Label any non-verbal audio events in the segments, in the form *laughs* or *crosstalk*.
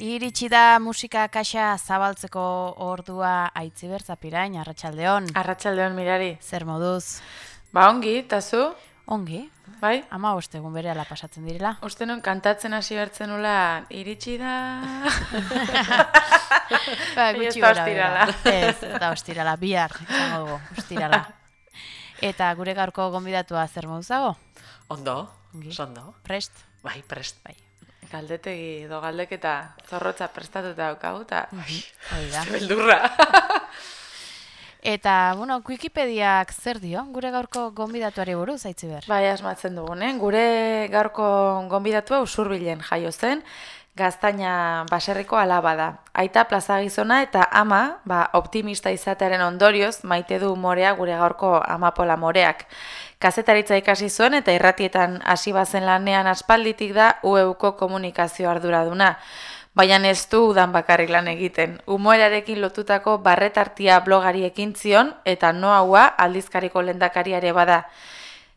Iritsi da musika kaxa zabaltzeko ordua aitziber zapirain, arratsaldeon. Arratsaldeon mirari. Zer moduz? Ba ongi, eta zu? Ongi. Bai? Ama ostegun bere ala pasatzen direla. Uste nun kantatzen hasi bertzen nula iritsi da... *laughs* ba, gutxi da gora ostirala. Ez, da ostirala, bihar, izango dugu, ostirala. Eta gure gaurko gonbidatua zer moduzago? Ondo, Ongi. ondo. Prest? Bai, prest. Bai. Galdetegi do galdeketa zorrotza prestatuta daukagu eta... Hori da. Beldurra. *laughs* Eta, bueno, Wikipediak zer dio? Gure gaurko gonbidatuari buruz, aitziber? Bai, asmatzen dugunen. Gure gaurko gonbidatua usurbilen jaio zen, gaztaina baserriko alaba da. Aita plaza gizona eta ama, ba, optimista izatearen ondorioz, maite du morea gure gaurko amapola moreak. Kazetaritza ikasi zuen eta irratietan hasi bazen lanean aspalditik da UEUko komunikazio arduraduna. Baina ez du udan bakarrik lan egiten. Umoerarekin lotutako barretartia blogari ekin zion eta noaua aldizkariko lendakariare bada.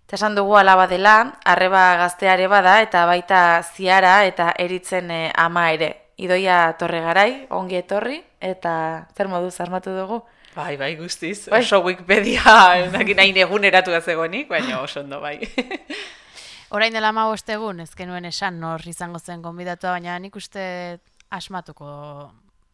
Eta esan dugu alaba dela, arreba gazteare bada eta baita ziara eta eritzen eh, ama ere. Idoia torre garai, ongi etorri, eta zer moduz armatu dugu? Bai, bai, guztiz. Bai. Oso Wikipedia, *laughs* nahi eguneratu da zegoenik, baina oso ondo, bai. *laughs* Orain dela ma egun, ez genuen esan nor izango zen gonbidatua, baina nik uste asmatuko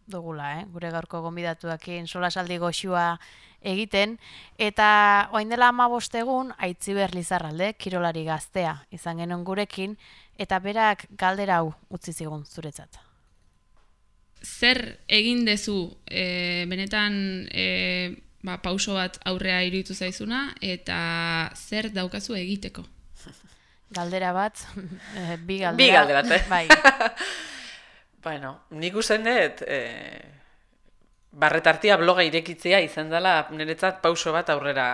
dugula, eh? gure gaurko gonbidatuakin solasaldi goxua egiten, eta orain dela ama egun, aitziber lizarralde, kirolari gaztea izan genuen gurekin, eta berak galdera hau utzi zigun zuretzat. Zer egin dezu e, benetan e, ba, pauso bat aurrea iruditu zaizuna eta zer daukazu egiteko. *laughs* Galdera bat, *laughs* eh, bi galdera. Bi galderat, eh? Bai, *laughs* bueno, nik usten dut, e, barretartia bloga irekitzea izan dela niretzat pauso bat aurrera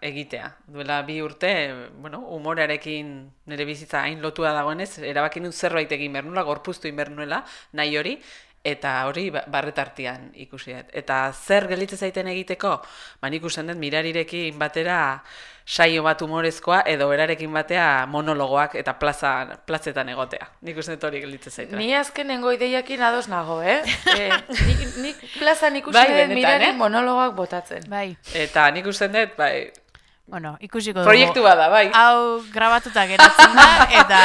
egitea. Duela bi urte, bueno, umorearekin nire bizitza hain lotua dagoenez, erabaki nun zerbait egin behar gorpuztu egin behar nuela, nahi hori, eta hori ba- barretartian ikusi dut. Eta zer gelitze zaiten egiteko? Ba, nik usten dut mirarirekin batera saio bat humorezkoa edo berarekin batea monologoak eta plaza, plazetan egotea. Nik usten dut hori gelitze zaiten. Ni azkenengo ideiakin ados nago, eh? *laughs* eh nik, nik plazan ikusi Bai, dut mirari eh? monologoak botatzen. bai. Eta nik usten dut, bai, Bueno, ikusiko dugu. proiektu bada, bai. Hau grabatuta geratzen da, eta...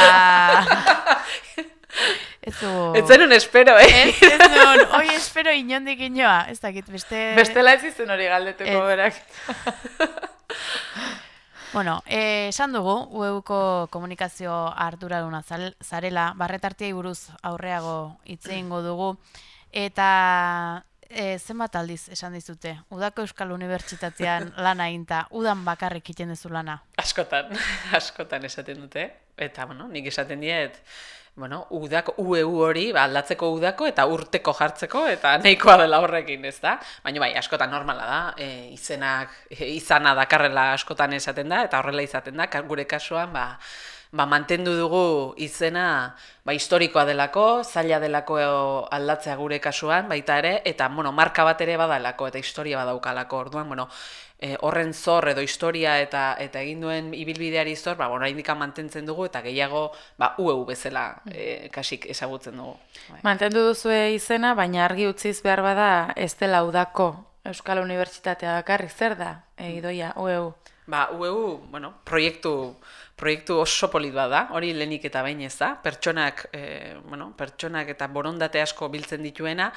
*laughs* ez dugu... Ez zenun espero, eh? Ez, ez duen, oi espero inondik inoa. Ez dakit, beste... Bestela ez izan hori galdetuko berak. *laughs* Bueno, eh, esan dugu, UEUko komunikazio arduraduna zarela, barretartiai buruz aurreago hitz egingo dugu, eta e, zenbat aldiz esan dizute, Udako Euskal Unibertsitatean *laughs* lana eginta, udan bakarrik egiten duzu lana. Askotan, *laughs* askotan esaten dute. Eta, bueno, nik esaten diet, bueno, udako, UEU hori, ba, aldatzeko udako eta urteko jartzeko, eta nahikoa dela horrekin, ez da? Baina bai, askotan normala da, e, izenak, e, izana dakarrela askotan esaten da, eta horrela izaten da, gure kasuan, ba, ba, mantendu dugu izena ba, historikoa delako, zaila delako aldatzea gure kasuan, baita ere, eta bueno, marka bat ere badalako, eta historia badaukalako, orduan, bueno, e, horren zor edo historia eta eta egin duen ibilbideari zor, ba, bueno, oraindik mantentzen dugu, eta gehiago ba, UEU bezala e, kasik ezagutzen dugu. Bai. Mantendu duzue izena, baina argi utziz behar bada ez dela udako Euskal Unibertsitatea bakarrik zer da, e, idoia, UEU. Ba, UEU, bueno, proiektu, proiektu oso polit bat da, hori lehenik eta behin ez da, pertsonak, e, bueno, pertsonak eta borondate asko biltzen dituena,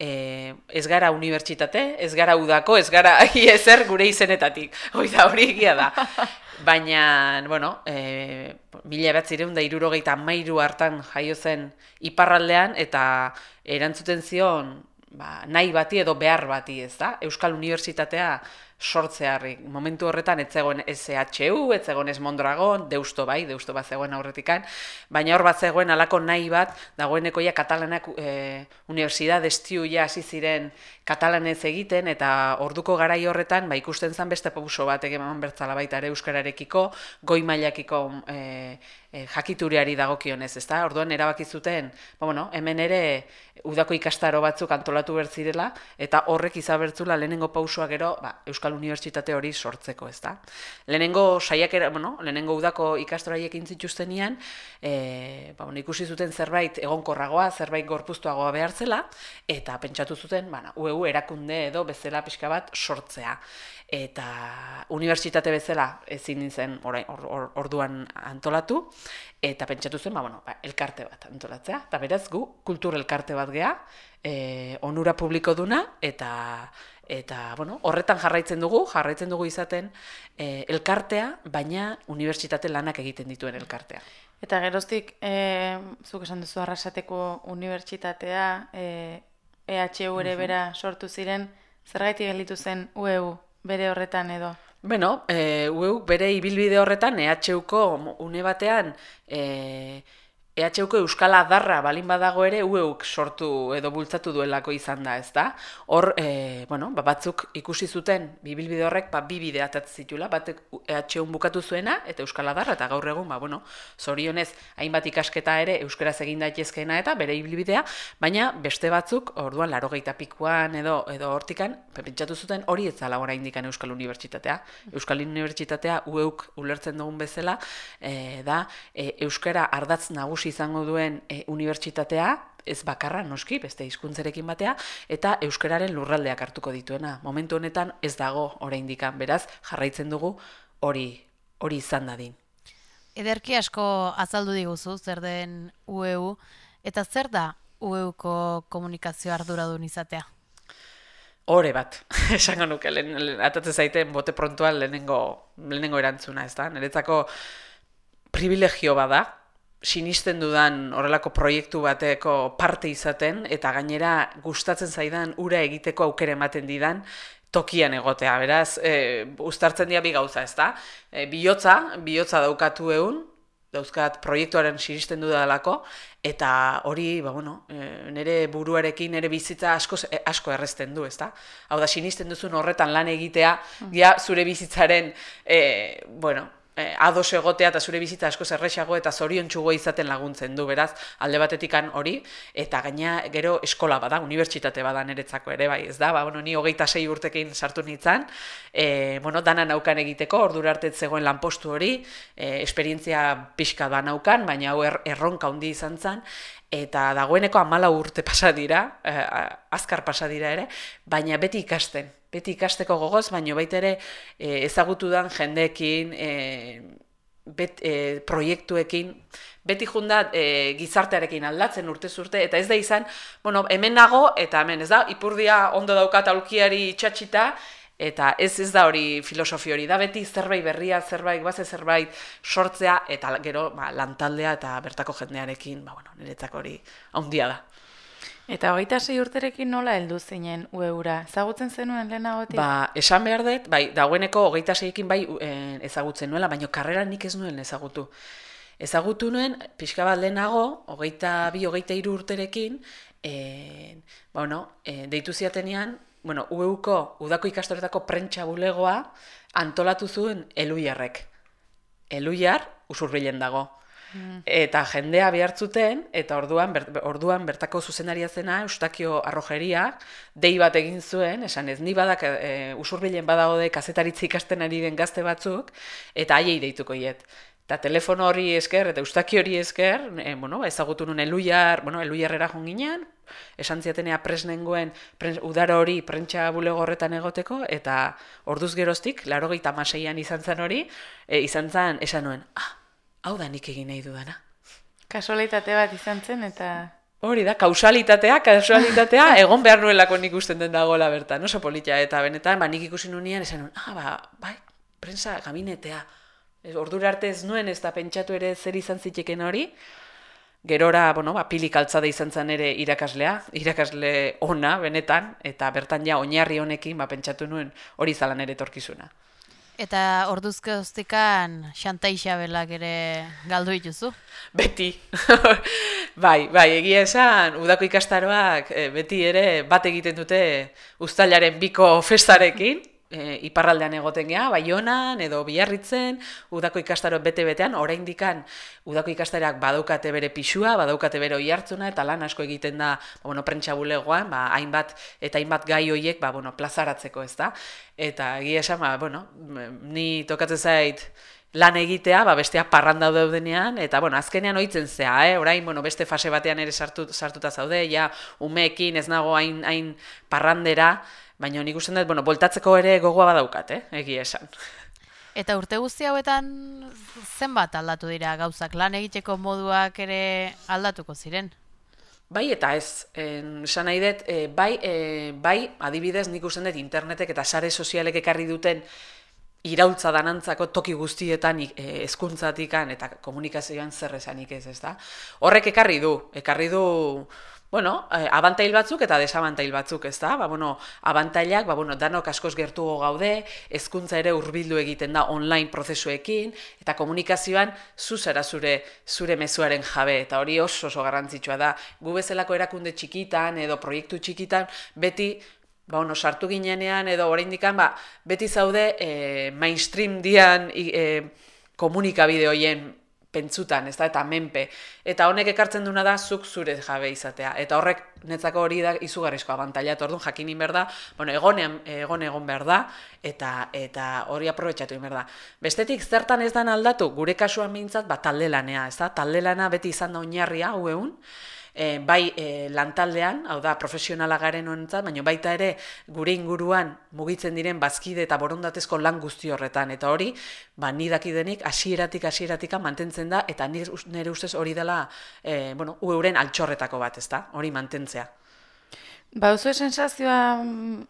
e, ez gara unibertsitate, ez gara udako, ez gara *laughs* ezer gure izenetatik, hori da, hori egia da. *laughs* Baina, bueno, e, mila batzireun da irurogeita mairu hartan jaio zen iparraldean, eta erantzuten zion, ba, nahi bati edo behar bati, ez da? Euskal Unibertsitatea sortzearri. Momentu horretan ez zegoen SHU, ez zegoen ez Mondragon, Deusto bai, Deusto bat zegoen aurretikan, baina hor bat zegoen alako nahi bat, dagoeneko ja katalanak e, Universidad Estiu ja hasi ziren katalanez egiten, eta orduko garai horretan, ba, ikusten zen beste pauso bat egeman bertzala baita ere euskararekiko, goi mailakiko e, e, jakituriari dagokionez, ezta? Orduan erabaki zuten, ba, bueno, hemen ere udako ikastaro batzuk antolatu bertzirela, eta horrek izabertzula lehenengo pausua gero, ba, Euskal Unibertsitate hori sortzeko, ez da. Lehenengo saiakera, bueno, lehenengo udako ikastoraiek intzituztenian, e, ba, bueno, ikusi zuten zerbait egonkorragoa, zerbait gorpuztuagoa behartzela, eta pentsatu zuten, bueno, UEU erakunde edo bezala pixka bat sortzea. Eta unibertsitate bezala ezin nintzen orain, or, or, orduan antolatu, eta pentsatu zen, ba, bueno, ba, elkarte bat antolatzea. Eta beraz, gu, kultur elkarte bat gea, e, onura publiko duna, eta eta bueno, horretan jarraitzen dugu, jarraitzen dugu izaten e, elkartea, baina unibertsitate lanak egiten dituen elkartea. Eta geroztik, e, zuk esan duzu arrasateko unibertsitatea, e, EHU ere bera sortu ziren, zergaitik gelditu zen UEU bere horretan edo? Bueno, e, UEU bere ibilbide horretan EHUko une batean e, EHUko Euskala darra balin badago ere ueuk sortu edo bultzatu duelako izan da, ez da? Hor, e, bueno, ba, batzuk ikusi zuten, bibilbide horrek, ba, bi bide zitula, batek EHUn bukatu zuena, eta Euskala darra, eta gaur egun, ba, bueno, zorionez, hainbat ikasketa ere Euskaraz egin daitezkeena eta bere ibilbidea, baina beste batzuk, orduan, laro pikuan edo, edo hortikan, pentsatu zuten hori ez zala indikan Euskal Unibertsitatea. Euskal Unibertsitatea ueuk ulertzen dugun bezala, e, da, e, Euskara ardatz nagusi izango duen e, unibertsitatea, ez bakarra noski, beste hizkuntzarekin batea, eta euskararen lurraldeak hartuko dituena. Momentu honetan ez dago oraindik beraz jarraitzen dugu hori hori izan dadin. Ederki asko azaldu diguzu zer den UEU eta zer da UEUko komunikazio arduradun izatea? Ore bat, *laughs* esango nuke, lehen, lehen, atatzen zaiten bote prontuan lehenengo, lehenengo erantzuna, ez da? Niretzako privilegio bada, sinisten dudan horrelako proiektu bateko parte izaten eta gainera gustatzen zaidan ura egiteko aukere ematen didan tokian egotea. Beraz, e, ustartzen dira bi gauza, ezta? E, bihotza, bihotza daukatu egun, dauzkat proiektuaren sinisten dudalako eta hori, ba bueno, e, nere buruarekin nere bizitza asko asko erresten du, ezta? Hau da sinisten duzun horretan lan egitea, ja zure bizitzaren e, bueno, eh, ados egotea eta zure bizitza asko zerrexago eta zorion txugo izaten laguntzen du, beraz, alde batetikan hori, eta gaina gero eskola bada, unibertsitate bada niretzako ere, bai, ez da, ba, bueno, ni hogeita sei urtekin sartu nintzen, e, bueno, dana naukan egiteko, ordura arte zegoen lanpostu hori, e, esperientzia pixka da naukan, baina hau er, erronka handi izan zen, eta dagoeneko amala urte pasa dira, eh, azkar pasa dira ere, baina beti ikasten, beti ikasteko gogoz, baina baita ere e, ezagutu dan jendeekin, e, bet, e, proiektuekin, beti jundat e, gizartearekin aldatzen urte zurte, eta ez da izan, bueno, hemen nago, eta hemen, ez da, ipurdia ondo daukat aulkiari txatxita, eta ez ez da hori filosofi hori, da beti zerbait berria, zerbait, baze zerbait sortzea, eta gero ba, lantaldea eta bertako jendearekin, ba, bueno, niretzako hori handia da. Eta hogeita sei urterekin nola heldu zinen ueura? Ezagutzen zenuen lehenagotik? Ba, esan behar dut, bai, dagoeneko hogeita seiekin bai e, ezagutzen nuela, baina karrera nik ez nuen ezagutu. Ezagutu nuen, pixka bat lehenago, hogeita bi, hogeita iru urterekin, e, ba, bueno, e, deitu ziatenean, bueno, ueuko, udako ikastoretako prentsa bulegoa, antolatu zuen eluiarrek. Eluiar, usurbilen dago. Eta jendea behartzuten, eta orduan, orduan bertako zuzenaria zena, Eustakio Arrojeria, dei bat egin zuen, esan ez, ni badak e, usurbilen badagode kazetaritzi ikasten ari den gazte batzuk, eta haiei deituko hiet. Eta telefono hori esker, eta Eustaki hori esker, e, bueno, ba, ezagutu nuen eluiar, bueno, eluiarrera jonginean, esan ziatenea presnengoen pres, udara hori prentsa bulego horretan egoteko, eta orduz geroztik, laro maseian izan zen hori, e, izan zen, esan nuen, ah, hau da nik egin nahi dudana. Kasualitate bat izan zen eta... Hori da, kausalitatea, kausalitatea, *laughs* egon behar nuelako nik usten den dagoela bertan, oso politia, eta benetan, ba, nik ikusi nunean, esan ah, ba, bai, prensa gabinetea. Ordura arte ez nuen ez da pentsatu ere zer izan ziteken hori, gerora, bueno, ba, pilik altzada izan zen ere irakaslea, irakasle ona, benetan, eta bertan ja, oinarri honekin, ba, pentsatu nuen hori zalan ere torkizuna. Eta orduzke oztikan xanta isabelak ere galdu dituzu? Beti. *laughs* bai, bai, egia esan, udako ikastaroak eh, beti ere bat egiten dute ustailaren biko festarekin, e, iparraldean egoten geha, Baionan edo Biarritzen, udako ikastaro bete-betean, oraindikan udako ikastareak badaukate bere pixua, badaukate bere oihartzuna eta lan asko egiten da, ba, bueno, prentsa bulegoan, ba, hainbat eta hainbat gai hoiek, ba, bueno, plazaratzeko, ez da? Eta egia esan, ba, bueno, ni tokatzen zait, lan egitea, ba, bestea parranda daudenean, eta, bueno, azkenean ohitzen zea, eh? orain, bueno, beste fase batean ere sartu, sartuta zaude, ja, umeekin ez nago hain, hain parrandera, baina nik uste dut, bueno, boltatzeko ere gogoa badaukat, eh? egia esan. Eta urte guzti hauetan zenbat aldatu dira gauzak, lan egiteko moduak ere aldatuko ziren? Bai eta ez, esan nahi dut, e, bai, e, bai, adibidez nik uste dut internetek eta sare sozialek ekarri duten irautza danantzako toki guztietan e, ezkuntzatikan eta komunikazioan zer esanik ez, ez da? Horrek ekarri du, ekarri du, bueno, e, abantail batzuk eta desabantail batzuk, ez da? Ba, bueno, abantailak, ba, bueno, danok askoz gertugo gaude, hezkuntza ere hurbildu egiten da online prozesuekin, eta komunikazioan zuzera zure, zure mezuaren jabe, eta hori oso oso garrantzitsua da. Gu bezalako erakunde txikitan edo proiektu txikitan, beti ba, ono, sartu ginenean edo oraindikan ba, beti zaude e, mainstream dian e, komunikabide hoien pentsutan, ez da, eta menpe. Eta honek ekartzen duna da, zuk zure jabe izatea. Eta horrek, netzako hori da, izugarrizko abantaila, eta orduan jakinin behar da, bueno, egonean, egon egon behar da, eta, eta hori aprobetsatu behar da. Bestetik, zertan ez dan aldatu, gure kasuan mintzat, ba, talde lanea, ez da, talde lana beti izan da oinarria, hau egun, e, bai e, lantaldean, hau da profesionala garen honentzat, baina baita ere gure inguruan mugitzen diren bazkide eta borondatezko lan guzti horretan eta hori, ba ni dakidenik hasieratik hasieratika mantentzen da eta nire ustez hori dela e, bueno, euren altxorretako bat, ezta? Hori mantentzea. Ba, oso sensazioa mm,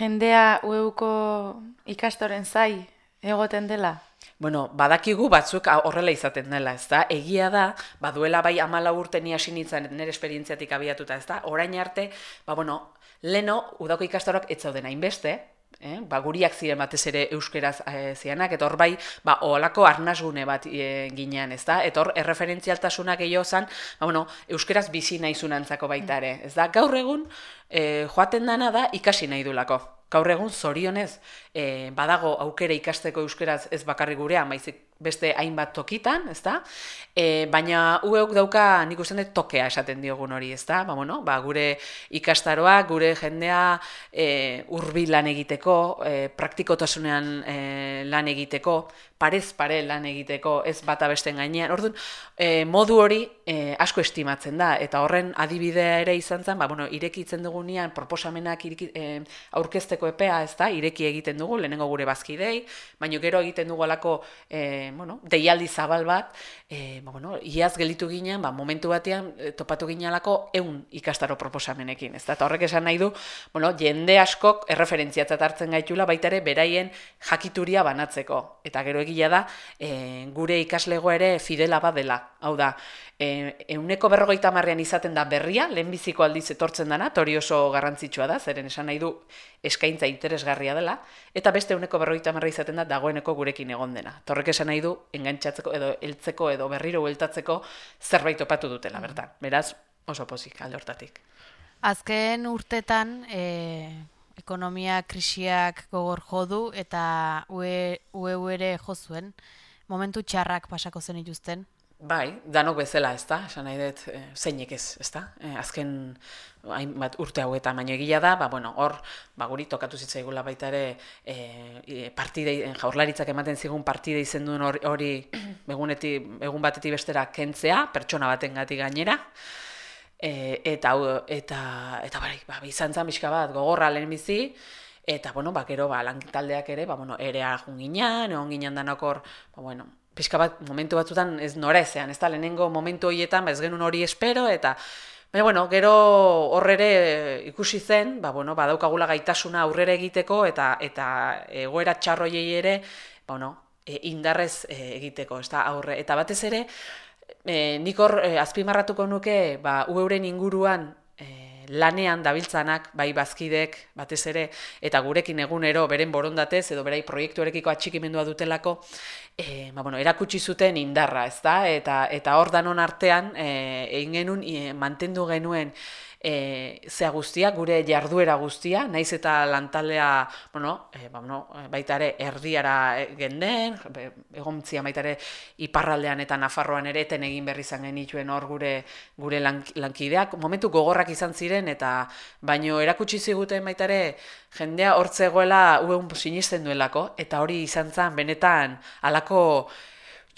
jendea ueuko ikastoren zai egoten dela? Bueno, badakigu batzuk horrela izaten dela, ez da? Egia da, baduela bai amala urte ni hasi nintzen nire esperientziatik abiatuta, ez da? Orain arte, ba, bueno, leno, udako ikastaroak ez zauden hainbeste, eh? ba, guriak ziren batez ere euskeraz e, zianak, eta hor bai, ba, ohalako arnasgune bat e, ginean, ez da? Eta hor, erreferentzialtasunak gehiago zan, ba, bueno, euskeraz bizi nahi zunantzako baita ere, ez da? Gaur egun, e, joaten dana da ikasi nahi dulako. Gaur egun zorionez e, badago aukera ikasteko euskeraz ez bakarri gurean, baizik beste hainbat tokitan, ezta? E, baina ueuk dauka nik uste dut tokea esaten diogun hori, ezta? Ba, bueno, ba, gure ikastaroak, gure jendea e, urbi lan egiteko, e, praktikotasunean e, lan egiteko, parez pare lan egiteko, ez bata besten gainean. Orduan, e, modu hori e, asko estimatzen da, eta horren adibidea ere izan zen, ba, bueno, irekitzen dugunean proposamenak ireki, e, aurkezteko epea, ez da, ireki egiten dugu, lehenengo gure bazkidei, baina gero egiten dugu alako, e, bueno, deialdi zabal bat, e, ba, bueno, iaz gelitu ginen, ba, momentu batean e, topatu ginalako eun ikastaro proposamenekin, ez da, horrek esan nahi du, bueno, jende askok erreferentziatzat hartzen gaitula, baita ere, beraien jakituria banatzeko, eta gero egia da, e, gure ikaslego ere fidela badela, hau da, e, euneko berrogeita marrean izaten da berria, lehenbiziko aldiz etortzen dana, tori oso garrantzitsua da, zeren esan nahi du eskaintza interesgarria dela, eta beste euneko berrogeita marra izaten da dagoeneko gurekin egon dena. Torrek esan nahi du, engantzatzeko edo heltzeko edo berriro hueltatzeko zerbait opatu dutela, bertan. Beraz, oso pozik, alde hortatik. Azken urtetan, e, ekonomia krisiak gogor jodu eta ue, ue, ue jo zuen, momentu txarrak pasako zen ituzten, Bai, danok bezala, ez da, esan nahi dut, e, zeinek ez, ez e, azken hainbat urte hauetan baino egia da, ba, bueno, hor, ba, guri tokatu zitzaigula baita ere, e, partidei, jaurlaritzak ematen zigun partidei izen duen hori, *clears throat* eguneti, egun batetik bestera kentzea, pertsona baten gati gainera, e, eta, eta, eta, bai, ba, izan zan bat, gogorra lehen bizi, eta, bueno, ba, gero, ba, lantaldeak ere, ba, bueno, ere ahun ginean, egon ginean danokor, ba, bueno, pixka bat momentu batzutan ez nora ezean, ez da lehenengo momentu horietan, ba ez genuen hori espero, eta baina bueno, gero horrere ikusi zen, ba, bueno, badaukagula gaitasuna aurrera egiteko, eta eta egoera txarroiei ere, ba, bueno, e, indarrez e, egiteko, ez da, aurre. Eta batez ere, e, nik hor e, azpimarratuko nuke, ba, ueuren inguruan, lanean dabiltzanak, bai bazkidek, batez ere, eta gurekin egunero, beren borondatez, edo berai proiektuarekiko atxikimendua dutelako, e, ba, bueno, erakutsi zuten indarra, ez da? Eta, eta hor danon artean, e, egin genuen, e, mantendu genuen e, zea guztia, gure jarduera guztia, naiz eta lantaldea, bueno, e, ba, bueno, baita ere erdiara genden, egontzia baita ere iparraldean eta Nafarroan ere eten egin berri izan genituen hor gure gure lank- lankideak, momentu gogorrak izan ziren eta baino erakutsi ziguten baita ere jendea hortzegoela ueun sinisten duelako eta hori izan zen benetan halako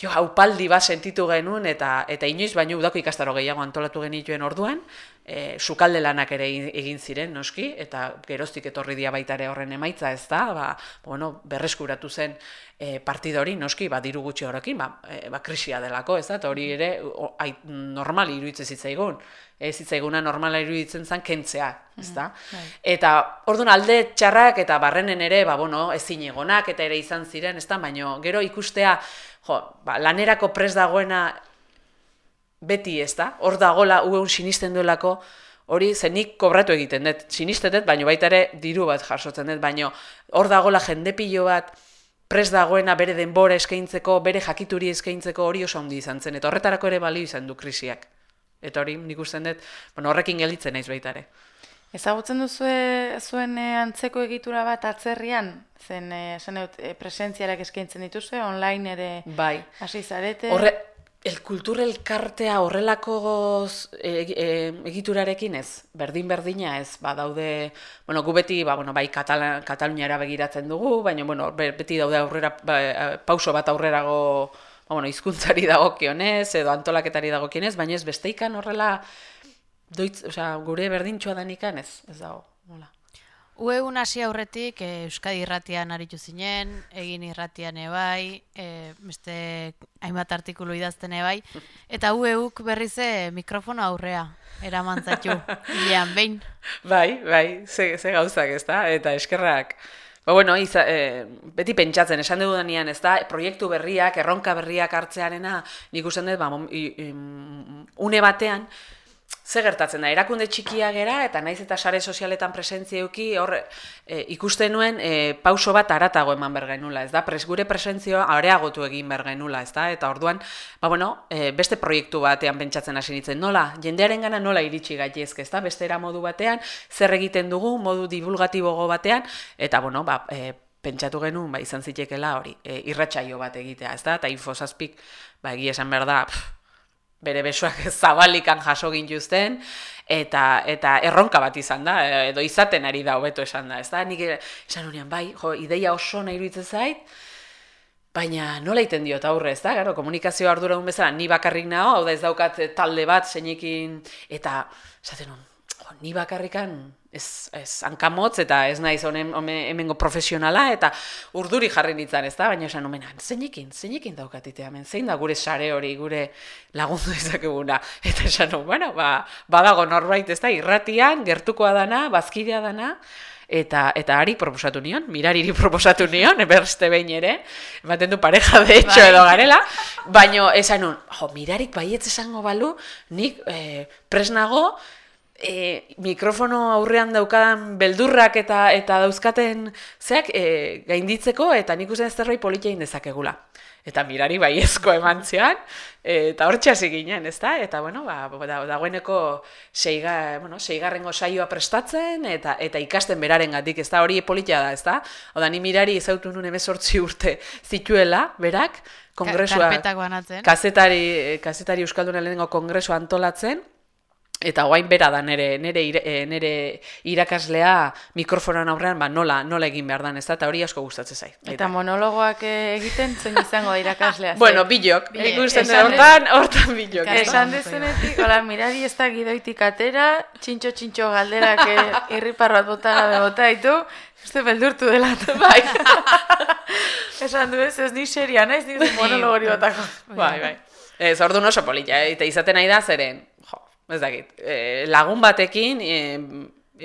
Jo, haupaldi bat sentitu genuen eta eta inoiz baino udako ikastaro gehiago antolatu genituen orduan, e, sukalde lanak ere egin- ziren noski eta geroztik etorri dia baita ere horren emaitza, ez da? Ba, bueno, berreskuratu zen e, partida hori noski, ba diru gutxi horrekin, ba, e, ba krisia delako, ez da? Eta hori ere o, ai, normal iruditzen zitzaigun. Ez zitzaiguna normala iruditzen zen kentzea, ez da? Eta orduan alde txarrak eta barrenen ere, ba, bueno, ezin egonak eta ere izan ziren, ez da? Baina gero ikustea, jo, ba, lanerako pres dagoena beti, ez da? Hor dagola ueun sinisten duelako, hori zenik kobratu egiten dut. Sinisten dut, baina baita ere diru bat jasotzen dut, baina hor dagola jende pilo bat pres dagoena bere denbora eskaintzeko, bere jakituri eskaintzeko hori oso handi izan zen. Eta horretarako ere balio izan du krisiak. Eta hori nik usten dut, bueno, horrekin gelditzen naiz baita ere. Ezagutzen duzue zuen eh, antzeko egitura bat atzerrian? Zen, esan eh, presentziarak eskaintzen dituzue, online ere Bai. hasi zarete? Horre, el kultur elkartea horrelako e, e, egiturarekin ez, berdin-berdina ez, ba, daude, bueno, gu beti, ba, bueno, bai Katala, Kataluniara begiratzen dugu, baina, bueno, be- beti daude aurrera, ba, eh, pauso bat aurrerago, ba, bueno, hizkuntzari *laughs* dagokionez, edo antolaketari dagokionez, baina ez besteikan horrela, doitz, osea, gure berdintxoa danikan ez, ez dago, hola. Ueun hasi aurretik e, Euskadi irratian aritu zinen, egin irratian ebai, e, beste hainbat artikulu idazten ebai, eta ueuk berriz e, mikrofono aurrea eraman zaitu, *laughs* hilean behin. Bai, bai, ze, ze gauzak, ez da? Eta eskerrak. Ba, bueno, iza, e, beti pentsatzen, esan dugu danian, ez da, proiektu berriak, erronka berriak hartzearena, nik usten dut, ba, une batean, ze gertatzen da, erakunde txikia gera, eta naiz eta sare sozialetan presentzia euki, hor e, ikusten nuen e, pauso bat aratago eman bergenula, ez da, pres, gure presentzioa areagotu egin bergenula, ez da, eta orduan, ba, bueno, e, beste proiektu batean pentsatzen hasi nintzen, nola, jendearen gana nola iritsi gaitezke, ez da, beste era modu batean, zer egiten dugu, modu divulgatibogo batean, eta, bueno, ba, e, pentsatu genuen, ba, izan zitekela hori, e, irratsaio bat egitea, ez da, eta infosazpik, ba, egia esan behar da, pff, bere besoak *laughs* zabalikan jaso gintuzten, eta eta erronka bat izan da, e, edo izaten ari da hobeto esan da, ez da? Nik esan honean, bai, jo, ideia oso nahi iruditzen zait, baina nola egiten diot aurre, ez da? Garo, komunikazio arduradun bezala, ni bakarrik nago, hau da ez daukat eh, talde bat zeinekin, eta, esaten hon, ni bakarrikan ez, ez hankamotz eta ez naiz honen hemengo profesionala eta urduri jarri nintzen, ez da? Baina esan omenan, zeinekin, zeinekin daukatite hemen, zein da gure sare hori, gure lagundu ezakeguna. Eta esan, bueno, ba, badago norbait, ez da, irratian, gertukoa dana, bazkidea dana, eta eta ari proposatu nion, mirariri proposatu nion, *laughs* berste behin ere, ematen du pareja de hecho Bai. edo garela, baino esan jo, mirarik baietz esango balu, nik eh, presnago, e, mikrofono aurrean daukadan beldurrak eta eta dauzkaten zeak e, gainditzeko eta nik uste zerbait politia dezakegula. Eta mirari baiezko eman zian, e, eta hortxe hasi ginen, ezta? Eta, bueno, ba, da, dagoeneko seiga, bueno, seigarrengo saioa prestatzen, eta eta ikasten beraren gatik, ezta? Hori politia da, ezta? Oda, ni mirari ezautu nun emezortzi urte zituela, berak, kongresua... Kazetari, kazetari Euskalduna lehenengo kongresua antolatzen, eta guain bera da nere, nere, eh, nere irakaslea mikrofonoan aurrean ba, nola, nola egin behar dan, ez da, eta hori asko gustatzen zait. Eta monologoak eh, egiten zein izango da irakaslea. *laughs* Bueno, bilok, ikusten dut hortan, hortan bilok. Esan dezunetik, hola, mirari ez da gidoitik atera, txintxo-txintxo galderak eh, *laughs* irripar bat bota gabe bota ditu, uste beldurtu dela. *laughs* Bai. Esan du ez, ez ni seria naiz, ni monologori botako. Bai, bai. Ez, orduan oso polita, eta izaten nahi da zeren, ez dakit, eh, lagun batekin, eh,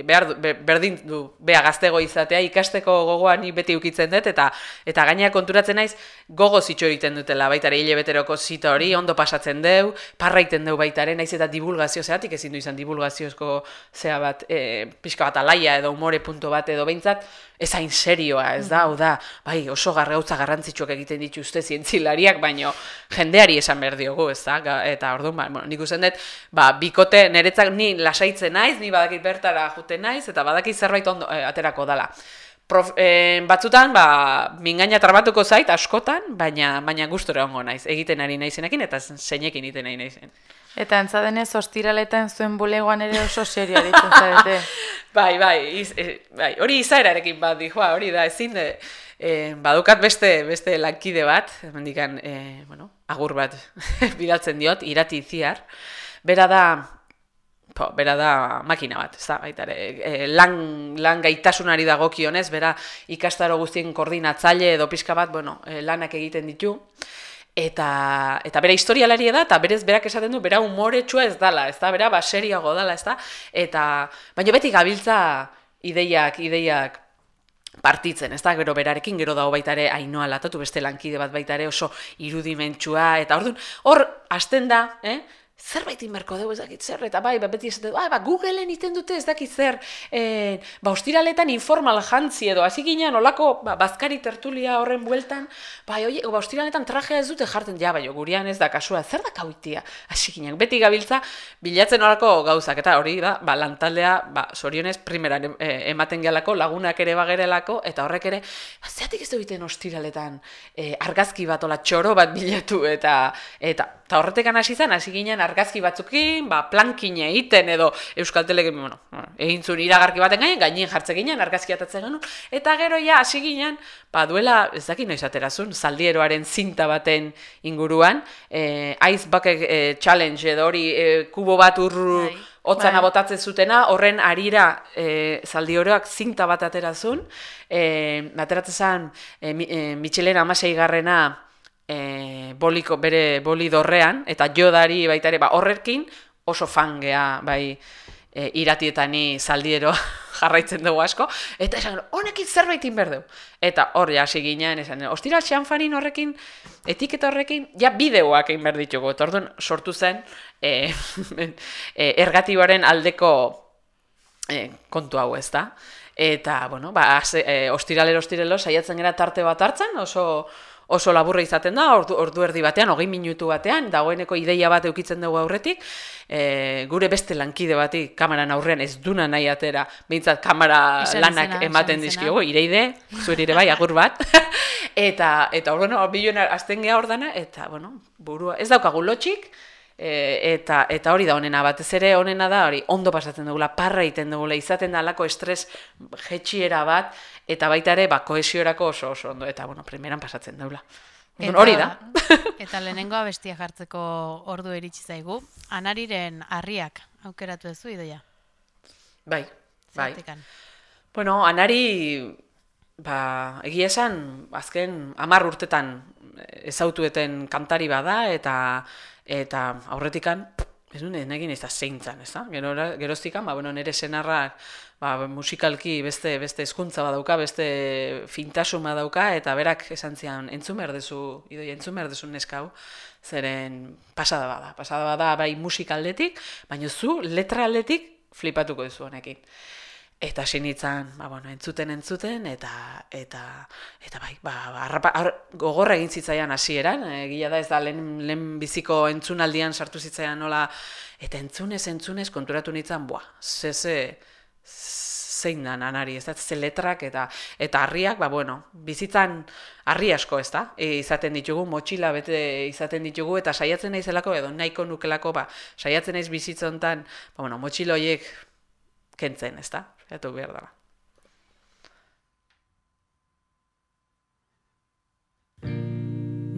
behar, be, berdin du, bea gaztego izatea, ikasteko gogoa ni beti ukitzen dut, eta eta gainera konturatzen naiz, gogo zitxo egiten dutela, baita ere hile beteroko zita hori, ondo pasatzen deu, parraiten deu baita ere, naiz eta divulgazio zeatik ezin du izan divulgaziozko zea bat, e, pixka bat alaia edo umore punto bat edo behintzat, ez hain serioa, ez da, hau da, bai, oso garrautza garrantzitsuak egiten dituzte zientzilariak, baino jendeari esan behar diogu, ez da, eta orduan, ba, bueno, nik usten dut, ba, bikote, niretzak ni lasaitzen naiz, ni badakit bertara juten naiz, eta badakit zerbait ondo eh, aterako dala. Prof, eh, batzutan, ba, mingaina trabatuko zait, askotan, baina, baina gustora ongo naiz, egiten ari naizenekin, eta zeinekin egiten ari naizen. Eta entzadenez, ostiraletan zuen bulegoan ere oso serio aritzen zarete. *laughs* Bai, bai, iz, e, bai, hori izaerarekin bat dijoa, hori da, ezin, de, e, badukat beste, beste lankide bat, mendikan, e, bueno, agur bat *laughs* bidaltzen diot, irati ziar, bera da, po, bera da makina bat, ez da, baita ere, e, lan, lan gaitasunari dagokionez, bera ikastaro guztien koordinatzaile edo pixka bat, bueno, e, lanak egiten ditu, eta eta bera historialaria da eta berez berak esaten du bera umoretsua ez dala, ez da, bera baseriago dala, ez da, eta baina beti gabiltza ideiak, ideiak partitzen, ez da, gero berarekin, gero dago baita ere ainoa latatu, beste lankide bat baita ere oso irudimentsua, eta orduan, hor, hasten da, eh? Zerbait inberko dugu ez dakit zer, eta bai, ba, beti esaten, bai, ba, Googleen iten dute ez dakit zer, e, ba, ostiraletan informal jantzi edo, hasi ginen, olako, ba, bazkari tertulia horren bueltan, bai, oie, ba, ostiraletan trajea ez dute jartzen, ja, bai, gurian ez da kasua, zer da kauitia, hasi ginen, beti gabiltza, bilatzen olako gauzak, eta hori da, ba, lantaldea, ba, sorionez, primeran e, ematen gehalako, lagunak ere bagerelako, eta horrek ere, ba, zeatik ez du egiten ostiraletan, e, argazki bat, ola, txoro bat bilatu, eta, eta, eta horretekan hasi zen, hasi ginen argazki batzukin, ba, plankin egiten edo Euskal Telekin, bueno, egin zuen iragarki baten gainen, gainen jartze ginen, argazki atatzen genuen, eta gero ja hasi ginen, ba, duela, ez dakit noiz aterazun, zaldieroaren zinta baten inguruan, eh, Ice Bucket eh, Challenge edo hori eh, kubo bat ur Bai. hotzana Bai. botatzen zutena, horren arira e, zaldioroak zinta bat aterazun, e, ateratzen zen e, mi- e, Michelena amasei garrena e, boliko, bere boli dorrean, eta jodari baita ere, ba, horrekin oso fangea, bai, e, iratietani zaldiero *laughs* jarraitzen dugu asko, eta esan, honekin zerbait dugu. Eta hor hasi ginen, esan, ostira xanfarin horrekin, etiketa horrekin, ja bideoak egin behar ditugu. Eta orduan sortu zen, e, *laughs* e, ergatiboaren aldeko e, kontu hau ez da. Eta, bueno, ba, aze, e, ostiralero ostirelo saiatzen gara tarte bat hartzen, oso oso laburra izaten da, ordu, ordu erdi batean, hogei minutu batean, dagoeneko ideia bat eukitzen dugu aurretik, e, gure beste lankide bati kameran aurrean ez duna nahi atera, behintzat kamera Esan lanak izena, ematen dizkiogu, ireide, zuri ere bai, agur bat, *laughs* eta, eta bueno, biloen azten geha hor dana, eta, bueno, burua, ez daukagu lotxik, e, eta, eta hori da honena, batez ere honena da, hori ondo pasatzen dugula, parra egiten dugula, izaten da alako estres jetxiera bat, eta baita ere, ba, kohesiorako oso oso ondo, eta, bueno, primeran pasatzen dugula. Orduan, Hori da. *laughs* eta lehenengo abestia jartzeko ordu iritsi zaigu. Anariren harriak aukeratu duzu idoia. Bai, bai. Zergatikan? Bueno, anari, ba, egia esan, azken hamar urtetan ezautueten kantari bada, eta eta aurretikan, ez nuen egin ez da zeintzan, ez da? Gero, geroztikan, ba, bueno, nire senarrak ba, musikalki beste beste hezkuntza badauka, beste fintasun badauka, eta berak esan zian, entzun behar dezu, idoi, entzun behar dezu neska hau, zeren pasada bada, pasada bada bai musikaldetik, baina zu letra aldetik flipatuko duzu honekin. Eta hasi nintzen, ba, bueno, entzuten entzuten, eta, eta, eta bai, ba, ba, harrapa, har, gogorra egin zitzaian hasieran, egia da ez da lehen, lehen biziko entzunaldian sartu zitzaian nola, eta entzunez, entzunez, konturatu nintzen, boa, ze, ze, zein da anari, ez da, ze letrak eta eta harriak, ba, bueno, bizitzan harri asko, ez da, e, izaten ditugu, motxila bete izaten ditugu, eta saiatzen naizelako, edo nahiko nukelako, ba, saiatzen naiz bizitza hontan, ba, bueno, motxilo horiek kentzen, ez da, Zaiatu behar dara.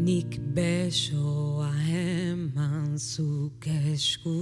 Nik besoa eman zuk esku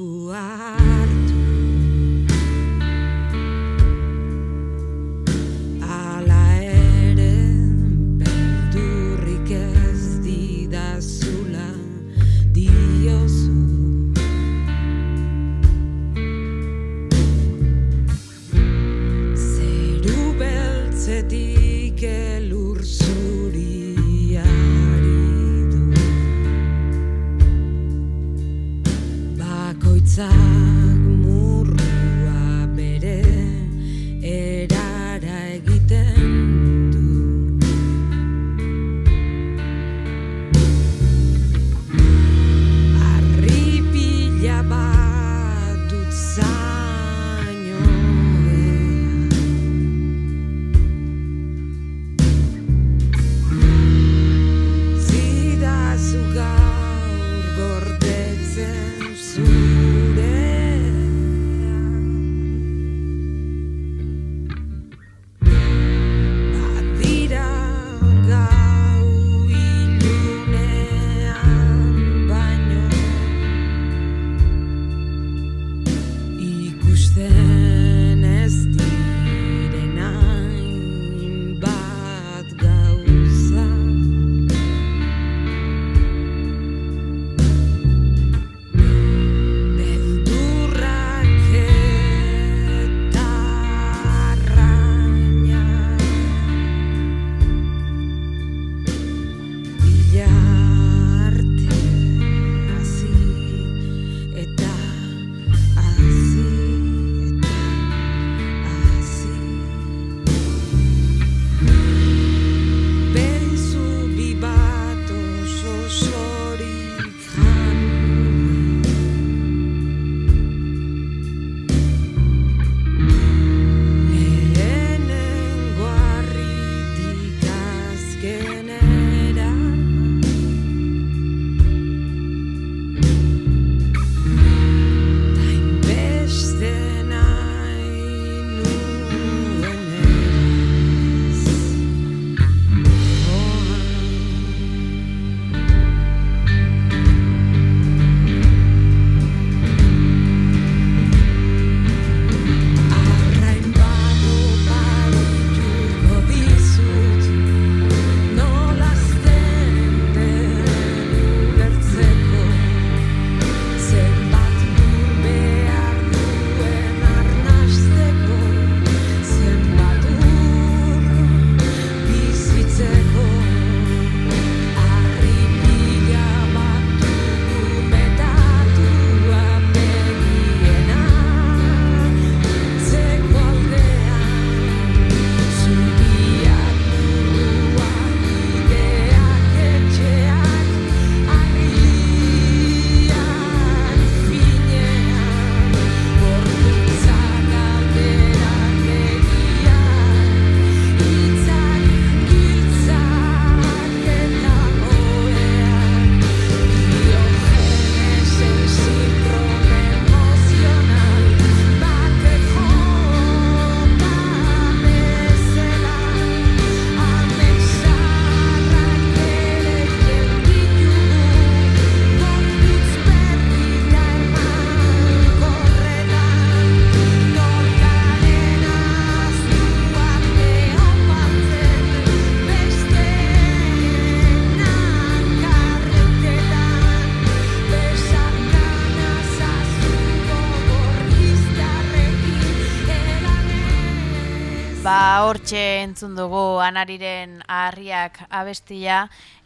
hortxe entzun dugu anariren harriak abestia,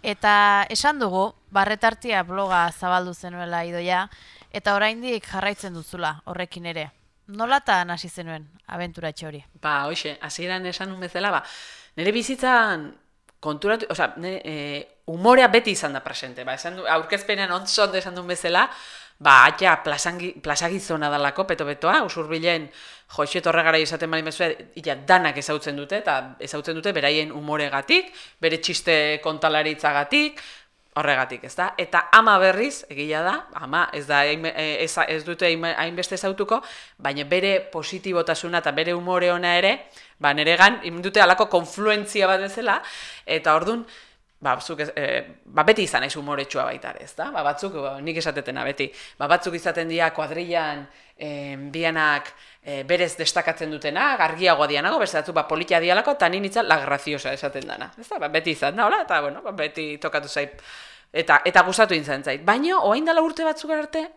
eta esan dugu, barretartia bloga zabaldu zenuela idoia, eta oraindik jarraitzen duzula horrekin ere. Nolatan hasi zenuen abenturatxo hori? Ba, hoxe, hasieran esan nun bezala, ba, nire bizitzan konturatu, osea, e, umorea beti izan da presente, ba, esan du, aurkezpenean ontzot esan duen bezala, ba, atia plazangi, plazagizona dalako, peto-betoa, usurbilen joxet horregara izaten bali mezua, ila danak ezautzen dute, eta ezautzen dute beraien umoregatik, bere txiste kontalaritza-gatik, horregatik, ez da? Eta ama berriz, egia da, ama ez da eh, ez, ez dute hain- hainbeste ezautuko, baina bere positibotasuna eta bere umore ona ere, ba neregan dute halako konfluentzia bat bezala eta ordun ba, zuk ez, e, ba, beti izan naiz umoretsua baita ere, ezta? Ba, batzuk, ba, nik esatetena beti, ba, batzuk izaten dira kuadrillan e, bianak e, berez destakatzen dutena, argiagoa dianago, beste batzuk ba, politia dialako, eta ni nintzen la graziosa esaten dana. Ez da, ba, beti izan da, hola, eta bueno, ba, beti tokatu zait, eta, eta gustatu intzen zait. Baina, oain dela urte batzuk arte,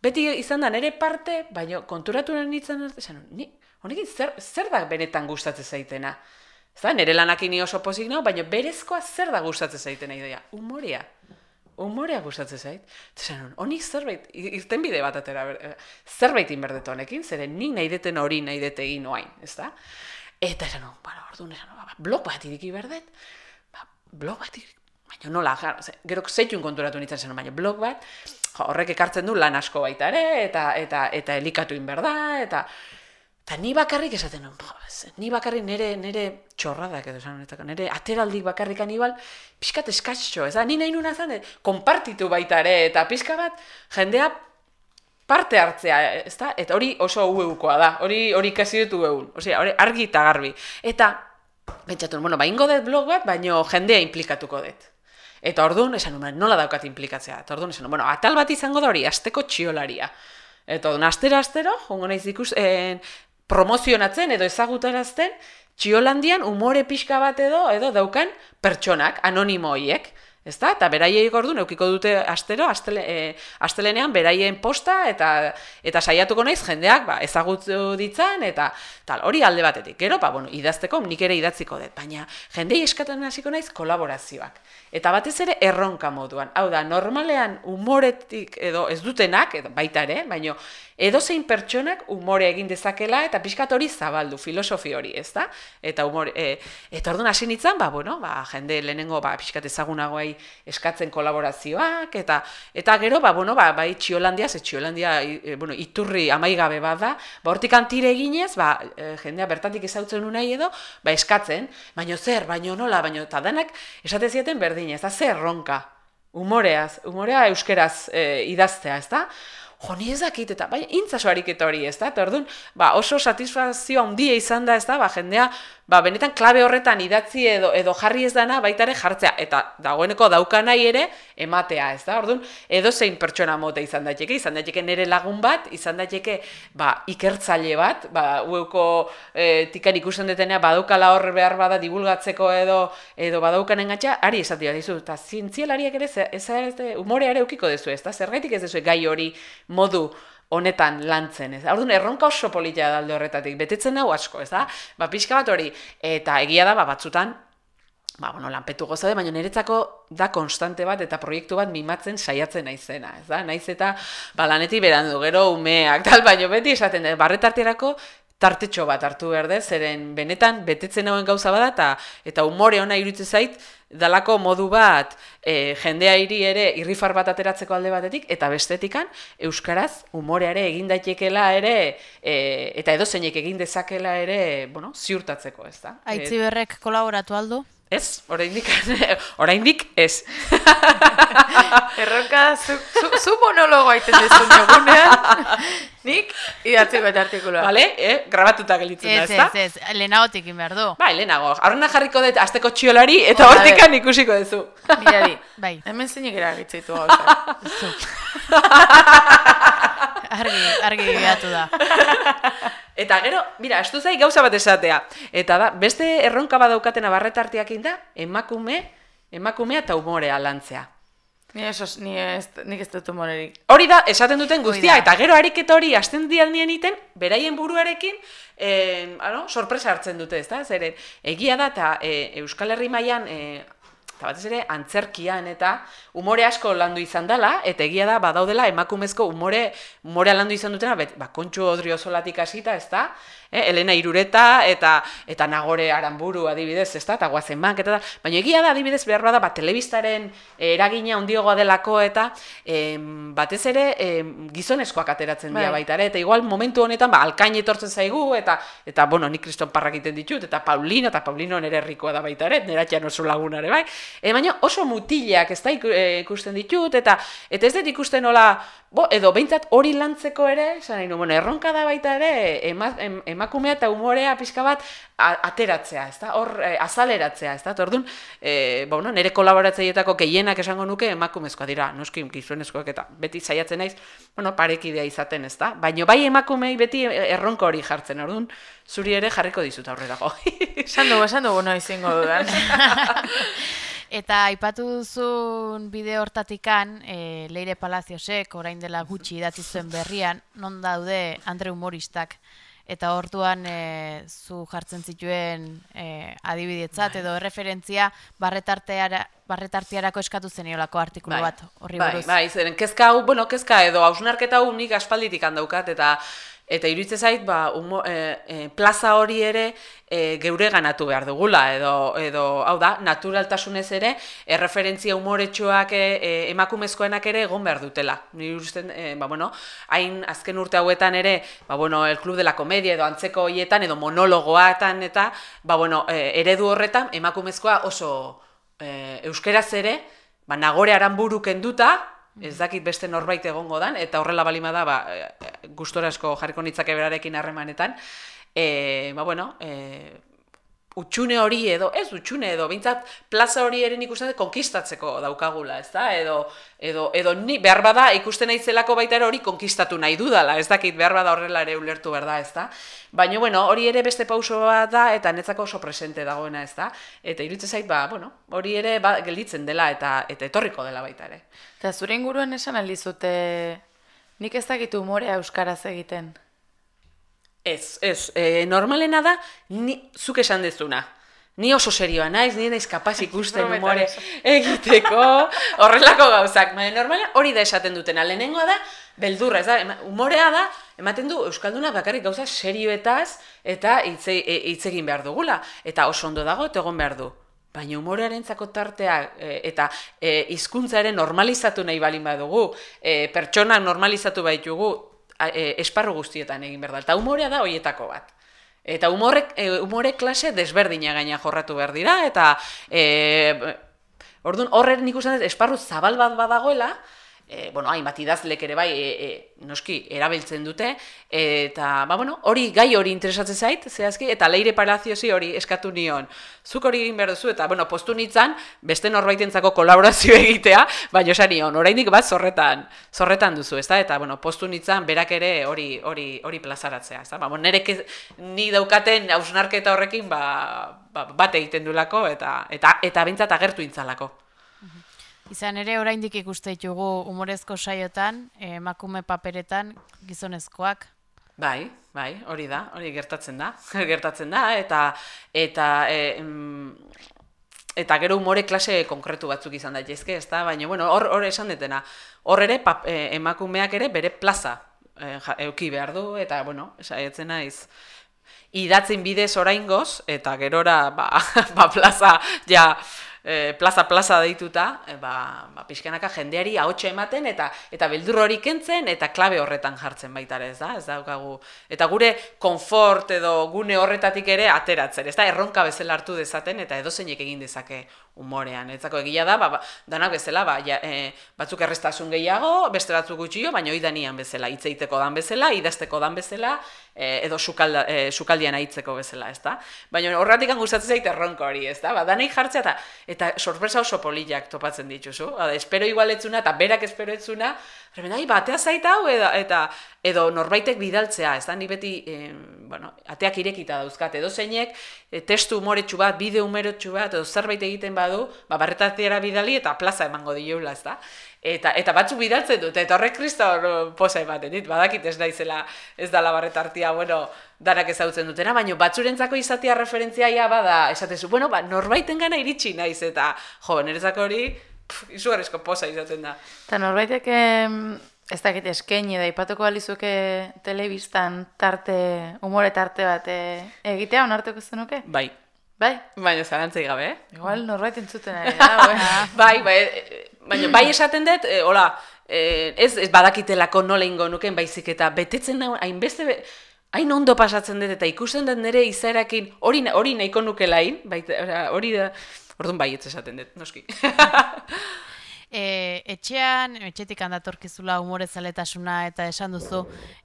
beti izan da nere parte, baina konturatu nintzen arte, esan, ni, honekin zer, zer da benetan gustatzen zaitena? Ez da, nire lanakin ni oso pozik nago, baina berezkoa zer da gustatzen zaitena idoia? Umorea. Umorea gustatzen zait. Eta honik zerbait, irten bide bat atera, zerbait inberdetu honekin, zeren nik nahi deten hori nahi dete egin oain, ez da? Eta esan, nun, bueno, orduan esan, nun, ba, blog bat iriki berdet, ba, blog bat iriki, baina nola, ja, ze, gero zeitun konturatu nintzen zen, baina blog bat, jo, horrek ekartzen du lan asko baita ere, eta, eta, eta elikatu inberda, eta, eta ni bakarrik esaten nuen, ni bakarrik nire, nire txorradak edo esan honetako, nire ateraldik bakarrik anibal, pixkat eskatxo, ez da, ni nahi nuna zan, konpartitu baita ere, eta pixka bat, jendea parte hartzea, ez da? Eta hori oso ueukoa da, hori hori ikasi dut ueun, osea, hori argi eta garbi. Eta, pentsatu, bueno, ba, ingo dut blog bat, baino jendea implikatuko dut. Eta orduan, esan nuen, nola daukat implikatzea. Eta orduan, esan bueno, atal bat izango da hori, asteko txiolaria. Eta orduan, astero, astero, jongo naiz ikus, en, promozionatzen edo ezagutarazten, txiolandian umore pixka bat edo, edo daukan pertsonak, anonimo hoiek. Ez da? Eta beraiei gordun eukiko dute astero, astele, e, astelenean beraien posta eta eta saiatuko naiz jendeak ba, ezagutu ditzan eta tal, hori alde batetik. Gero, ba, bueno, idazteko nik ere idatziko dut, baina jendei eskatzen hasiko naiz kolaborazioak. Eta batez ere erronka moduan. Hau da, normalean umoretik edo ez dutenak, edo baita ere, baino edozein pertsonak umore egin dezakela eta pixkat hori zabaldu, filosofi hori, ez da? Eta umore, e, eta orduan hasi nintzen, ba, bueno, ba, jende lehenengo ba, pixkat eskatzen kolaborazioak, eta eta gero, ba, bueno, ba, bai Txiolandia, ze Txiolandia, e, bueno, iturri amaigabe bat da, ba, hortik antire eginez, ba, e, jendea bertatik ezautzen unai edo, ba, eskatzen, baino zer, baino nola, baino, eta denak esate zieten berdin, ez da, zer erronka, umoreaz, umorea euskeraz e, idaztea, ez da? Jo, ni ez dakit, eta bai, intzaso ariketa hori, ez da? Eta orduan, ba, oso satisfazio handia izan da, ez da? Ba, jendea, ba, benetan klabe horretan idatzi edo edo jarri ez dana baita ere jartzea, eta dagoeneko dauka nahi ere ematea, ez da? Orduan, edo zein pertsona mota izan daiteke, izan daiteke nire lagun bat, izan daiteke, ba, ikertzaile bat, ba, ueuko e, tikan ikusten detenea, badaukala hor behar bada divulgatzeko edo edo badaukan engatxa, ari esati bat dizu, eta zientzialariak ere, ez, ez, umorea ere eukiko dezu, ez da? Zergaitik ez dezu gai hori modu honetan lantzen, ez? Orduan erronka oso politia da alde horretatik, betetzen hau asko, ez da? Ba, pixka bat hori, eta egia da, ba, batzutan, ba, bueno, lanpetu gozade, baina niretzako da konstante bat eta proiektu bat mimatzen saiatzen naizena, ez da? Naiz eta ba, lanetik berandu, gero umeak, *laughs* tal, baino beti esaten, da, barretarterako tartetxo bat hartu behar zeren benetan betetzen hauen gauza bada eta eta umore ona iruditzen zait dalako modu bat e, jendea hiri ere irrifar bat ateratzeko alde batetik eta bestetikan euskaraz umoreare egin daitekela ere e, eta edozeinek egin dezakela ere, bueno, ziurtatzeko, ez da? Aitziberrek kolaboratu aldu? Ez, oraindik *laughs* oraindik ez. *laughs* Erronka zu, zu, zu monologo aiten dezun egunean, *laughs* nik idatzeko eta artikulua. Vale, eh, grabatuta gelditzen da, Ez, ezta? ez, ez, lehenagotik inber du. Bai, lehenago, aurrena jarriko dut asteko txiolari eta hortikan ikusiko duzu. Mirari, Bai, hemen zeinek eragitzeitu gauza. Argi, argi geratu da. *laughs* Eta gero, mira, estu zai gauza bat esatea. Eta da, beste erronka badaukatena barretartiakin da, emakume, emakumea eta umorea lantzea. Ni, eso, ni ez, nik ez dut humorerik. Hori da, esaten duten guztia, da. eta gero ariketa hori hasten dian iten, beraien buruarekin, eh, ano, sorpresa hartzen dute, ezta? Zeren, egia da, eta eh, Euskal Herri mailan eh, eta batez ere, antzerkian eta umore asko landu izan dela, eta egia da, badaudela emakumezko umore, umorea landu izan dutena, bet, ba, kontxu odriozolatik hasita, ezta? Eh, Elena Irureta eta eta Nagore Aranburu adibidez, ezta? Eta Guazenbank eta da. Baina egia da adibidez behar bada, ba, telebistaren eh, eragina handiogoa delako eta em, batez ere em, gizonezkoak ateratzen dira Bai. baita ere, eta igual momentu honetan ba, alkain etortzen zaigu, eta, eta bueno, nik kriston parrak egiten ditut, eta Paulino, eta Paulino nere herrikoa da baita ere, nera txan oso lagunare, bai? E, baina oso mutilak ez da eh, ikusten ditut, eta eta ez dut ikusten nola, bo, edo behintzat hori lantzeko ere, esan nahi bueno, erronka da baita ere, ema, em, emakumea eta umorea pixka bat a- ateratzea, ez da? Hor, eh, azaleratzea, ez da? Orduan, ba, bueno, nire kolaboratzaileetako gehienak esango nuke emakumezkoa dira, noski gizonezkoak eta beti saiatzen naiz, bueno, parekidea izaten, ez da? Baina bai emakumei beti erronka hori jartzen, orduan, zuri ere jarriko dizut aurrerago. Esan dugu, esan dugu no izango dudan. *laughs* Eta aipatu duzun bideo hortatikan, e, Leire Palaziosek orain dela gutxi idatzi zuen berrian, non daude Andre humoristak. Eta orduan e, zu jartzen zituen e, adibidetzat edo referentzia barretarteara, barretartiarako eskatu zeniolako artikulu bat horri bai, buruz. bai, zeren kezka hau, bueno, kezka edo hausnarketa hau nik aspalditik handaukat, eta eta iruditzen zait, ba, humo, e, e, plaza hori ere e, geure ganatu behar dugula, edo, edo hau da, naturaltasunez ere, erreferentzia umoretsuak e, e, emakumezkoenak ere egon behar dutela. Usten, e, ba, bueno, hain azken urte hauetan ere, ba, bueno, el Club de la Comedia edo antzeko hoietan, edo monologoatan eta, ba, bueno, e, eredu horretan emakumezkoa oso e, euskeraz ere, ba, nagore aranburu kenduta, ez dakit beste norbait egongo dan, eta horrela balima da, ba, e, gustorasko jarriko nitzake berarekin harremanetan, e, ba, bueno, e, utxune hori edo, ez utxune edo, bintzat plaza hori ere nik uste dut konkistatzeko daukagula, ez da? Edo, edo, edo ni behar bada ikusten naizelako baita ere hori konkistatu nahi dudala, ez dakit behar bada horrela ere ulertu behar da, ez da? Baina, bueno, hori ere beste pauso bat da, eta netzako oso presente dagoena, ez da? Eta iruditzen zait, ba, bueno, hori ere ba, gelditzen dela, eta eta etorriko dela baita ere. Eta zure inguruan esan aldizute, nik ez dakit umorea euskaraz egiten. Ez, ez, e, normalena da, ni, zuk esan dezuna. Ni oso serioa naiz, ni naiz kapaz *laughs* ikusten umore *laughs* egiteko, horrelako gauzak. Baina normalen hori da esaten dutena. Lehenengoa da, beldurra, ez da, umorea da, ematen du Euskalduna bakarrik gauza serioetaz eta hitz e- e- hitz egin behar dugula. Eta oso ondo dago, egon behar du. Baina umorearentzako tartea e, eta e, hizkuntzaren normalizatu nahi balin badugu, e, pertsonak normalizatu baitugu, e, esparru guztietan egin behar da. Eta umorea da hoietako bat. Eta umorek, e, umore klase desberdina gaina jorratu behar dira, eta e, orduan horren nik uste esparru zabal bat badagoela, e, bueno, hainbat idazlek ere bai, e, e, noski, erabiltzen dute, eta, ba, bueno, hori gai hori interesatzen zait, zehazki, eta leire palaziosi hori eskatu nion. Zuk hori egin behar duzu, eta, bueno, postu nintzen, beste norbaitentzako kolaborazio *laughs* egitea, baina esan nion, oraindik bat zorretan, zorretan duzu, ezta? Eta, bueno, postu nintzen, berak ere hori hori hori plazaratzea, ezta? Ba, bueno, nire ni daukaten hausnarketa horrekin, ba, ba, bat egiten dulako, eta, eta, eta bintzat agertu intzalako. Izan ere, oraindik ikuste ditugu humorezko saiotan, eh, emakume paperetan, gizonezkoak. Bai, bai, hori da, hori gertatzen da, *laughs* gertatzen da, eta, eta, e, mm, eta gero umore klase konkretu batzuk izan daitezke, ez da, baina, bueno, hor, hor esan detena, hor ere, pap, e, emakumeak ere bere plaza e, ja, euki behar du, eta, bueno, saiatzen naiz, idatzen bidez oraingoz, eta gerora, ba, *laughs* ba plaza, ja, e, plaza plaza deituta, e, ba, ba pixkanaka jendeari ahotsa ematen eta eta beldur hori kentzen eta klabe horretan jartzen baita ere, ez da? Ez daukagu eta gure konfort edo gune horretatik ere ateratzen, ez da? Erronka bezala hartu dezaten eta edozeinek egin dezake umorean. Etzako egia da, ba, ba, danak bezala, ba, ja, e, batzuk errestasun gehiago, beste batzuk gutxio, baina hori danian bezala, hitz egiteko dan bezala, idazteko dan bezala, e, edo sukalda, e, sukaldian aitzeko bezala, ez da? Baina horretik gustatzen zait erronka hori, ez da? Ba, danai jartzea eta, eta sorpresa oso poliak topatzen dituzu. Ba, espero igual etzuna eta berak espero etzuna, ai, batea zait hau, edo, eta, edo norbaitek bidaltzea, ez da, ni beti, eh, bueno, ateak irekita dauzkat, edo zeinek, e, testu umoretsu bat, bideo umoretsu bat, edo zerbait egiten badu, ba, barretatiera bidali eta plaza emango dioula, ez da. Eta, eta batzuk bidaltzen dute, eta horrek kriston posa ematen dit, badakit ez naizela, ez da labarretartia, bueno, danak ezagutzen dutena, baina batzurentzako izatea referentziaia bada, esatezu, bueno, ba, norbaiten gana iritsi naiz, eta, jo, nerezako hori, izugarrizko posa izaten da. Eta norbaitek ez dakit eskaini da ipatuko balizuke telebistan tarte, umore tarte bat eh, egitea onartuko zenuke? Bai, Bai? baina zarantzei gabe, eh? Igual norbait entzuten ari da, *laughs* bai. bai, bai, e, baina bai esaten dut, e, hola, e, ez, ez badakitelako nola ingo nuken baizik eta betetzen nau, hainbeste, be, hain ondo pasatzen dut eta ikusten dut nire izaerakin hori, hori nahiko nukelain, ora, hori da, orduan bai ez esaten dut, noski. *laughs* E, etxean, etxetik handatorkizula umore zaletasuna eta esan duzu,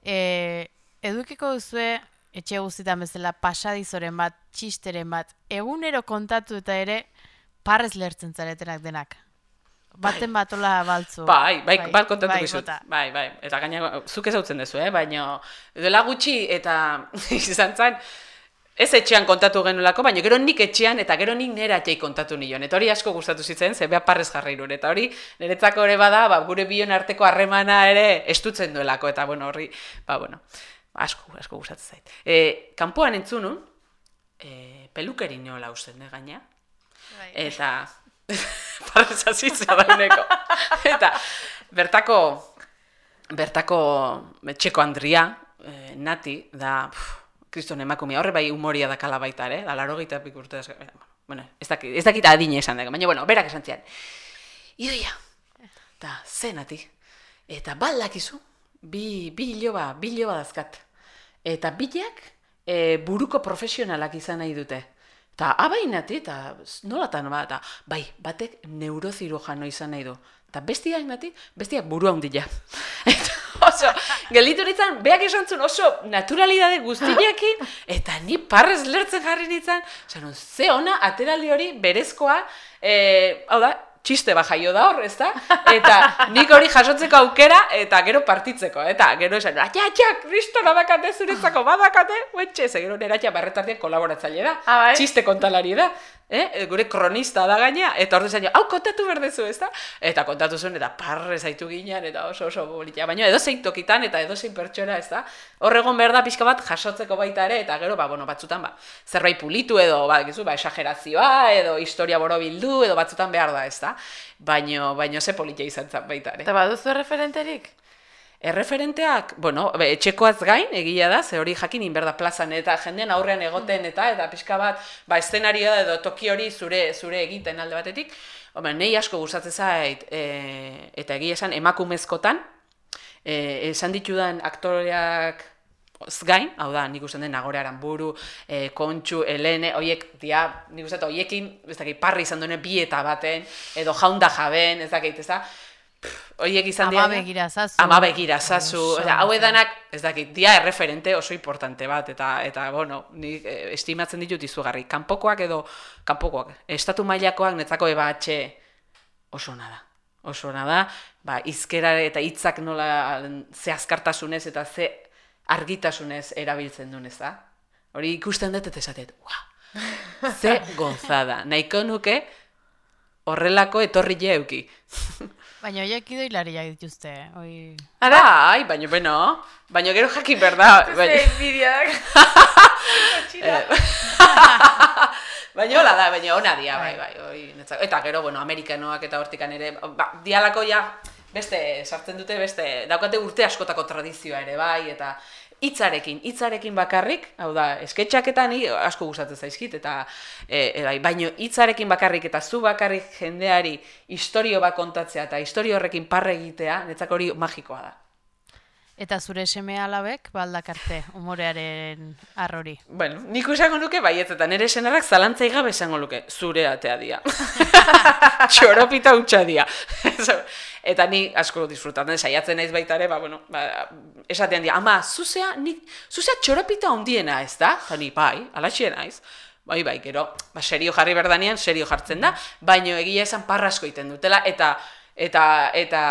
e, edukiko duzue etxe guztietan bezala pasadizoren bat, txisteren bat, egunero kontatu eta ere parrez lertzen zaretenak denak. Baten batola baltzu. Bai, bai, bai, bat kontatu bai. Bai, bai, eta gaina zuk ezautzen duzu, eh? baina dela gutxi eta *laughs* izan zen, ez etxean kontatu genuelako, baina gero nik etxean eta gero nik nera etxei kontatu nion. Eta hori asko gustatu zitzen, ze beha parrez jarri irun. Eta hori niretzako ere bada, ba, gure bion arteko harremana ere estutzen duelako. Eta bueno, horri, ba, bueno, asko, asko gustatzen zait. E, kanpoan entzunun, e, pelukeri nola usten, eh, gaina. Bai. Eta *laughs* parrez azitzea dauneko. Eta bertako bertako txeko Andria, eh, Nati, da, pf, kriston emakumea, horre bai humoria dakala baita ere, da laro gita urte, ez- bueno, ez dakit, ez dakit adine esan dago, baina, bueno, berak esan zian. Idoia, eta ze Nati, eta baldakizu, bi, bi hiloba, bi hiloba dazkat. Eta bilak e, buruko profesionalak izan nahi dute. Eta abainati, eta nolatan ba, eta bai, batek neurozirujano izan nahi du. Eta bestiak nati, bestiak buru handia. *laughs* Eta oso, gelditu nintzen, beak esan oso naturalidade guztiakin, *laughs* eta ni parrez lertzen jarri nintzen, zanon, ze ona, ateraldi hori berezkoa, e, hau da, txiste bat jaio da hor, ezta? Eta nik hori jasotzeko aukera, eta gero partitzeko, eta gero esan, atxa, atxa, kristona dakate zuretzako, badakate, uetxe, ze gero nera atxa barretartian kolaboratzaile da, Ah, bai? txiste kontalari da, eh? gure kronista da gaina, eta hor desan, hau kontatu berdezu, ezta? Eta kontatu zuen, eta parre zaitu ginen, eta oso oso bolitia, baina edo zein tokitan, eta edo zein pertsona, ezta? Hor egon behar da pixka bat jasotzeko baita ere, eta gero, ba, bueno, batzutan, ba, zerbait pulitu edo, ba, gizu, ba, esagerazioa, edo historia borobildu, edo batzutan behar da, ezta? Baino, baino ze politia izan zen baita ere. Eta baduzu referenterik? Erreferenteak, bueno, be, etxekoaz gain, egia da, ze hori jakin inberda plazan, eta jendean aurrean egoten, eta eta pixka bat, ba, eszenarioa edo toki hori zure zure egiten alde batetik. Hombre, nei asko gustatzen zait, e, eta egia esan, emakumezkotan, e, esan ditudan aktoreak gain, hau da, nik usten den Nagore Aramburu, e, Kontxu, Elene, hoiek, dia, nik uste hoiekin, ez dakit, parri izan duen bieta baten, edo jaunda jaben, ez dakit, ez da, Pff, Hoiek izan Ama dira- begira zazu. Ama begira zazu. Oso, hau oso. edanak, ez dakit, dia erreferente oso importante bat, eta, eta bueno, nik eh, estimatzen ditut izugarri. Kanpokoak edo, kanpokoak, estatu mailakoak netzako ebatxe oso ona da. Oso ona da, ba, izkera eta hitzak nola ze azkartasunez eta ze argitasunez erabiltzen duen, ez da? Hori ikusten dut eta esatet, wow, ze *laughs* gozada. Nahiko nuke horrelako etorri euki. *laughs* Baina horiek idoilariak dituzte, oi... Ara, ai, baina, bueno, baina gero jakin berda. Baina, *laughs* *laughs* baina hola da, baina ona dia, bai, bai, oi, netzako. Eta gero, bueno, amerikanoak eta hortikan ere, ba, dialako ja, beste, sartzen dute, beste, daukate urte askotako tradizioa ere, bai, eta hitzarekin, hitzarekin bakarrik, hau da, esketxaketan asko gustatzen zaizkit, eta e, e, bai, baino hitzarekin bakarrik eta zu bakarrik jendeari istorio bat kontatzea eta istorio horrekin parre egitea, netzako hori magikoa da. Eta zure seme alabek, baldakarte, umorearen arrori. Bueno, nik esango nuke baietz eta nire senarrak zalantzai gabe esango luke, zure atea dia. *laughs* Txoropita hutsa dia. eta ni asko disfrutatzen saiatzen naiz baita ere, ba, bueno, ba, esatean dia, ama, zuzea, nik, zuzea txoropita ondiena ez da? Eta ni, bai, alaxie naiz. Bai, bai, gero, ba, serio jarri berdanean, serio jartzen da, baino egia esan parrasko iten dutela, eta Eta, eta,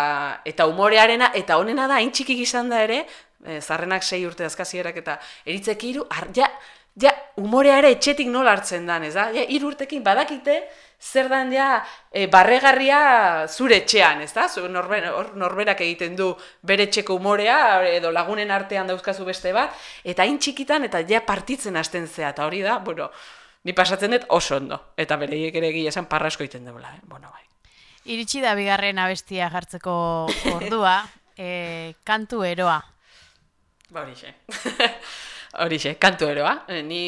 eta umorearena, eta honena da, hain txikik izan da ere, e, zarrenak sei urte azkazierak eta eritzek hiru, ja, ja, umorea ere etxetik nola hartzen dan, ez da? Ja, hiru urtekin badakite, zer dan ja, e, barregarria zure etxean, ez da? Zu norber, norberak egiten du bere etxeko umorea, edo lagunen artean dauzkazu beste bat, eta hain txikitan, eta ja partitzen hasten zea, eta hori da, bueno, ni pasatzen dut oso ondo, eta bereiek ere egia esan parra asko egiten dugula, eh? bueno, bai. Iritsi da bigarren abestia jartzeko ordua, *laughs* e, kantu eroa. Ba horixe. *laughs* horixe, kantu eroa. E, ni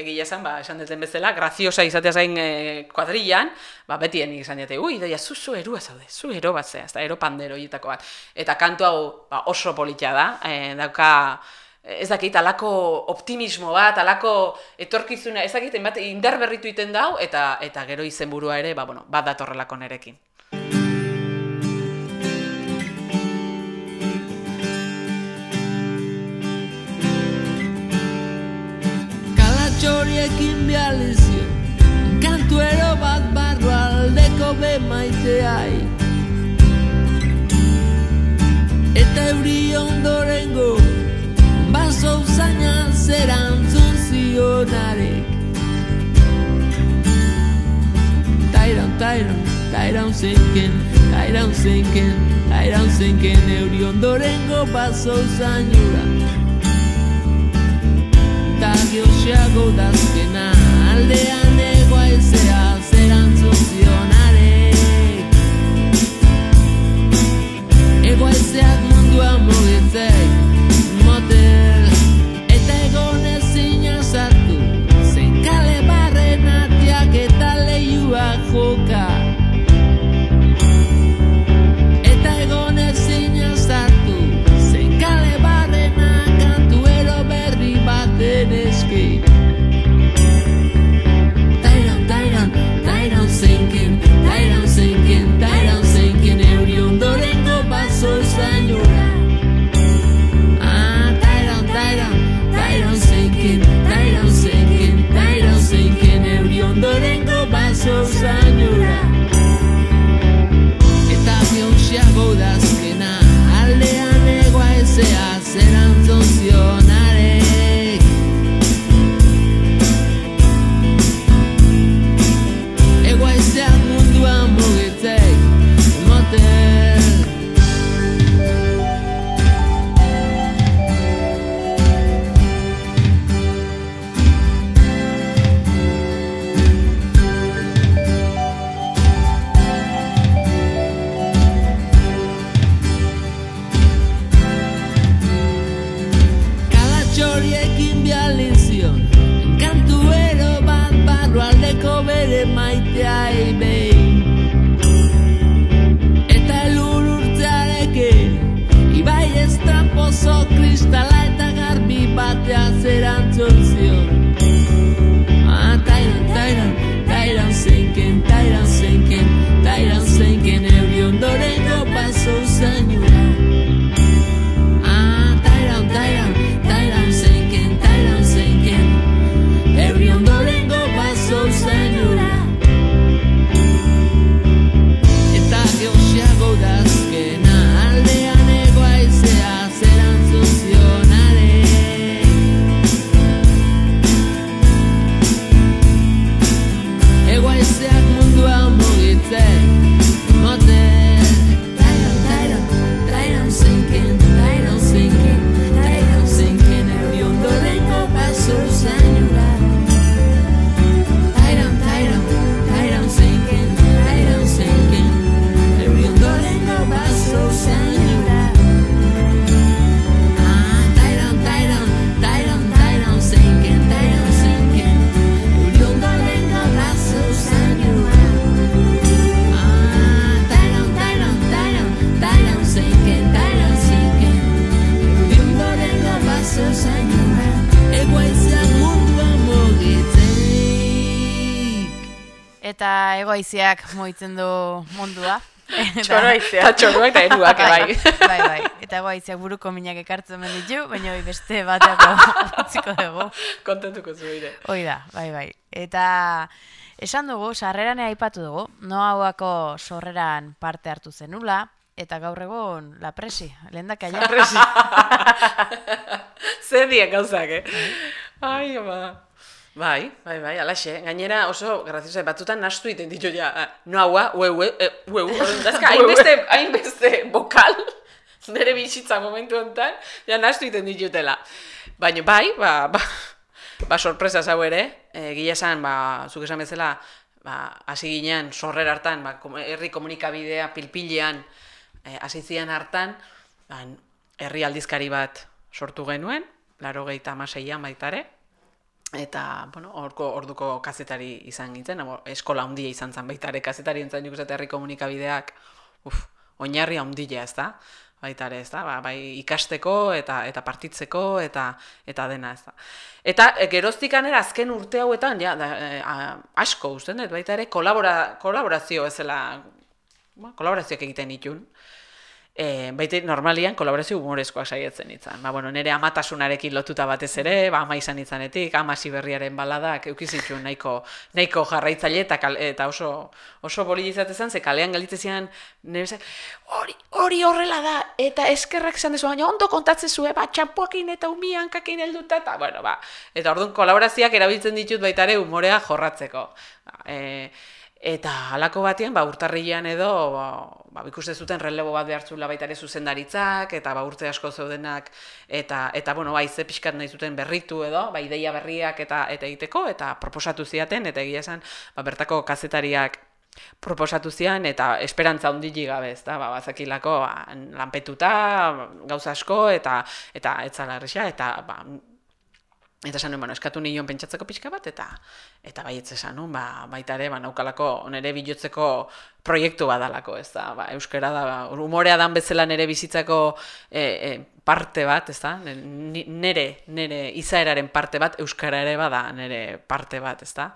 egia esan, ba, esan duten bezala, graziosa izatea zain e, kuadrillan, ba, beti nik izan dute, ui, doia, zu, zu erua zaude, zu ero bat zea, ezta, ero pandero horietako bat. Eta kantu hau ba, oso politia da, e, dauka, ez dakit, alako optimismo bat, alako etorkizuna, ez dakit, bat indar berritu iten dau, eta eta gero izenburua ere, ba, bueno, bat datorrelako nerekin. Kalatxoriekin bializio Kantuero bat barro aldeko be maiteai. Eta euri ondorengo Baso usaina zerantzun zionarek Tairan, tairan, tairan zenken Tairan zenken, tairan zenken Euri ondorengo baso usainura Eta geoxeago dazkena Aldean Egoaiziak moitzen du mundua. *laughs* Eta- Eta txoroak eta eruak, bai. bai, bai. Eta egoaiziak buruko minak ekartzen ben ditu, baina beste bateako *laughs* utziko dugu. Kontentuko zu ere. Hoi da, bai, bai. Eta Esan dugu, sarreran aipatu dugu, no hauako sorreran parte hartu zenula, eta gaur egun la presi, lehen *laughs* Zer die gauzak, eh? Ai, ba. Bai, bai, bai, alaxe. Gainera oso, graziosa, batzutan nastu iten ditu ja, ah, no haua, ue, ue, e, ue, ue, dazka, hainbeste, hainbeste bokal, nire bizitza momentu honetan, ja nastu iten ditutela. Baina bai, ba, ba, ba sorpresa zau ere, e, gila esan, ba, zuk esan bezala, ba, hasi ginean, sorrer hartan, ba, herri komunikabidea pilpilean, e, hasi zian hartan, ba, herri aldizkari bat sortu genuen, laro gehieta amaseian baitare, eta, bueno, orko, orduko kazetari izan gintzen, abo, eskola handia izan zen baitare, kazetari entzan nik herri komunikabideak, uf, oinarri handia ez da, baita ere, ez da, ba, bai ikasteko eta eta partitzeko eta eta dena, ez da. Eta e, geroztik anera azken urte hauetan, ja, da, e, a- asko usten dut, baita ere, kolabora, kolaborazio bezala, ba, kolaborazioak egiten ditun. E, baita normalian kolaborazio humorezkoak saiatzen itzan. Ba, bueno, nire amatasunarekin lotuta batez ere, ba, ama izan itzanetik, amasi berriaren baladak eukizituen nahiko, nahiko jarraitzaile eta, kal- eta oso, oso boli izatezen, ze kalean galitzezian, nire hori, hori horrela da, eta eskerrak izan dezu, baina ondo kontatzen zuen, ba, txampuakin eta umiankakin helduta, eta, bueno, ba, eta orduan kolaborazioak erabiltzen ditut baita ere umorea jorratzeko. E, Eta halako batean, ba, urtarrilean edo, ba, ba, ikuste zuten relebo bat behartzula baita ere zuzendaritzak, eta ba, urte asko zeudenak, eta, eta bueno, ba, ize pixkat nahi zuten berritu edo, ba, ideia berriak eta eta egiteko, eta proposatu ziaten, eta egia esan, ba, bertako kazetariak proposatu zian, eta esperantza ondili gabe, ez da, ba, bazakilako, ba, lanpetuta, gauza asko, eta, eta etzala erresa, eta, ba, Eta esan nuen, bueno, eskatu nion pentsatzeko pixka bat, eta eta baietz esan nuen, ba, baita ere, ba, naukalako nire bilotzeko proiektu badalako, ez da, ba, euskara da, ba, umorea dan bezala nire bizitzako e, e, parte bat, ez da, nire, nire izaeraren parte bat, euskara ere bada nire parte bat, ez da,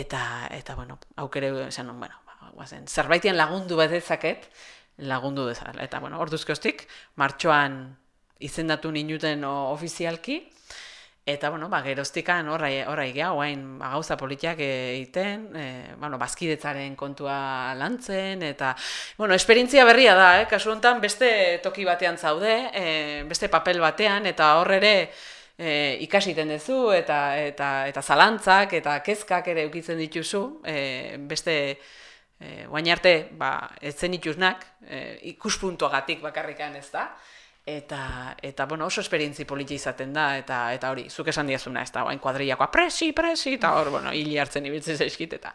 eta, eta, bueno, aukere esan nuen, bueno, ba, guazen, zerbaitean lagundu bat dezaket, lagundu dezala, eta, bueno, orduzkostik, martxoan izendatu ninuten ofizialki, Eta, bueno, ba, geroztikan horra, horra egia, guain, ba, gauza politiak egiten, e, bueno, bazkidetzaren kontua lantzen, eta, bueno, esperientzia berria da, eh? kasu honetan beste toki batean zaude, e, beste papel batean, eta hor ere e, ikasiten duzu, eta, eta, eta zalantzak, eta kezkak ere ukitzen dituzu, e, beste, e, guain arte, ba, ez zen dituznak, e, ikuspuntuagatik bakarrikan ez da, eta eta bueno, oso esperientzi politi izaten da eta eta hori, zuk esan diazuna, ez da, orain kuadrillakoa presi, presi eta hor, bueno, hili hartzen ibiltzen zaizkit eta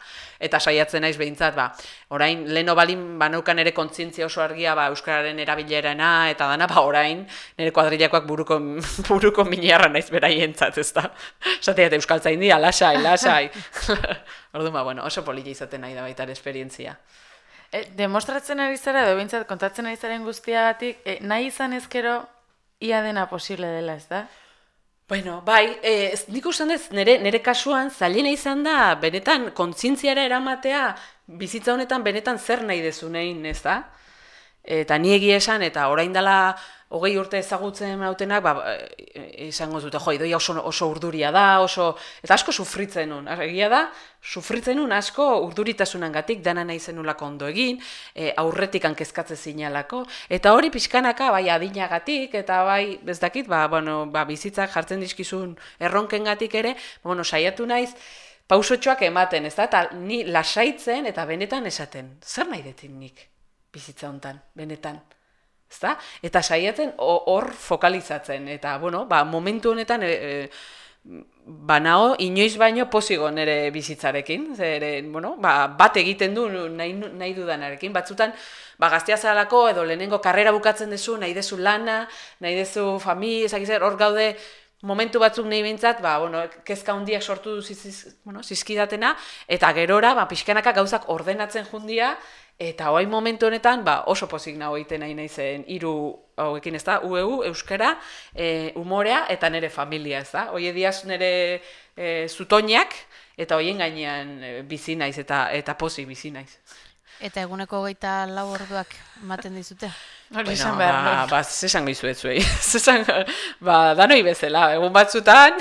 eta saiatzen naiz behintzat, ba, orain leno balin baneukan ere kontzientzia oso argia ba euskararen erabilerana eta dana, ba orain nire kuadrillakoak buruko *laughs* buruko minerra naiz beraientzat, ez da. Esateat euskaltzaindia, lasai, lasai. *laughs* Orduan, ba, bueno, oso politi izaten nahi da baita esperientzia. E, demostratzen ari zara, edo behintzat kontatzen ari zaren guztiagatik, e, nahi izan ezkero ia dena posible dela, ez da? Bueno, bai, eh, ez- nik uste dut nire, nire kasuan zailena izan da, benetan kontzientziara eramatea, bizitza honetan benetan zer nahi dezunein, ez da? Eta ni egia esan, eta orain dela hogei urte ezagutzen nautenak, ba, e, esango dute, jo, idoia oso, oso urduria da, oso, eta asko sufritzen nun. Egia da, sufritzen nun asko urduritasunangatik dana nahi zenulako ondo egin, e, aurretik hankezkatze zinalako, eta hori pixkanaka, bai adinagatik, eta bai, ez dakit, ba, bueno, ba, bizitzak jartzen dizkizun erronkengatik ere, bueno, saiatu naiz, pausotxoak ematen, ez da, eta ni lasaitzen eta benetan esaten, zer nahi detin nik bizitza hontan, benetan. Ezta? Eta saiatzen ho- hor fokalizatzen eta bueno, ba, momentu honetan e, e, banao inoiz baino posigo nere bizitzarekin, zeren, bueno, ba, bat egiten du nahi, nahi dudanarekin, batzutan ba, gaztea zaralako edo lehenengo karrera bukatzen duzu, nahi dezu lana, nahi dezu fami, ezakizer, hor gaude momentu batzuk nahi bintzat, ba, bueno, kezka hundiak sortu ziz, bueno, zizkidatena, eta gerora, ba, pixkanaka gauzak ordenatzen jundia, eta hoain momentu honetan, ba, oso pozik nago egiten nahi naizen hiru hauekin ez da, UEU, Euskara, e, umorea eta nere familia ez da. Hoie diaz nere e, zutoinak, eta hoien gainean e, bizi naiz eta eta pozik bizi naiz. Eta eguneko hogeita lau orduak ematen dizute. Hori esan behar ba, ba, zesan goizu ez zuei. *laughs* zesan, ba, danoi bezala, egun batzutan,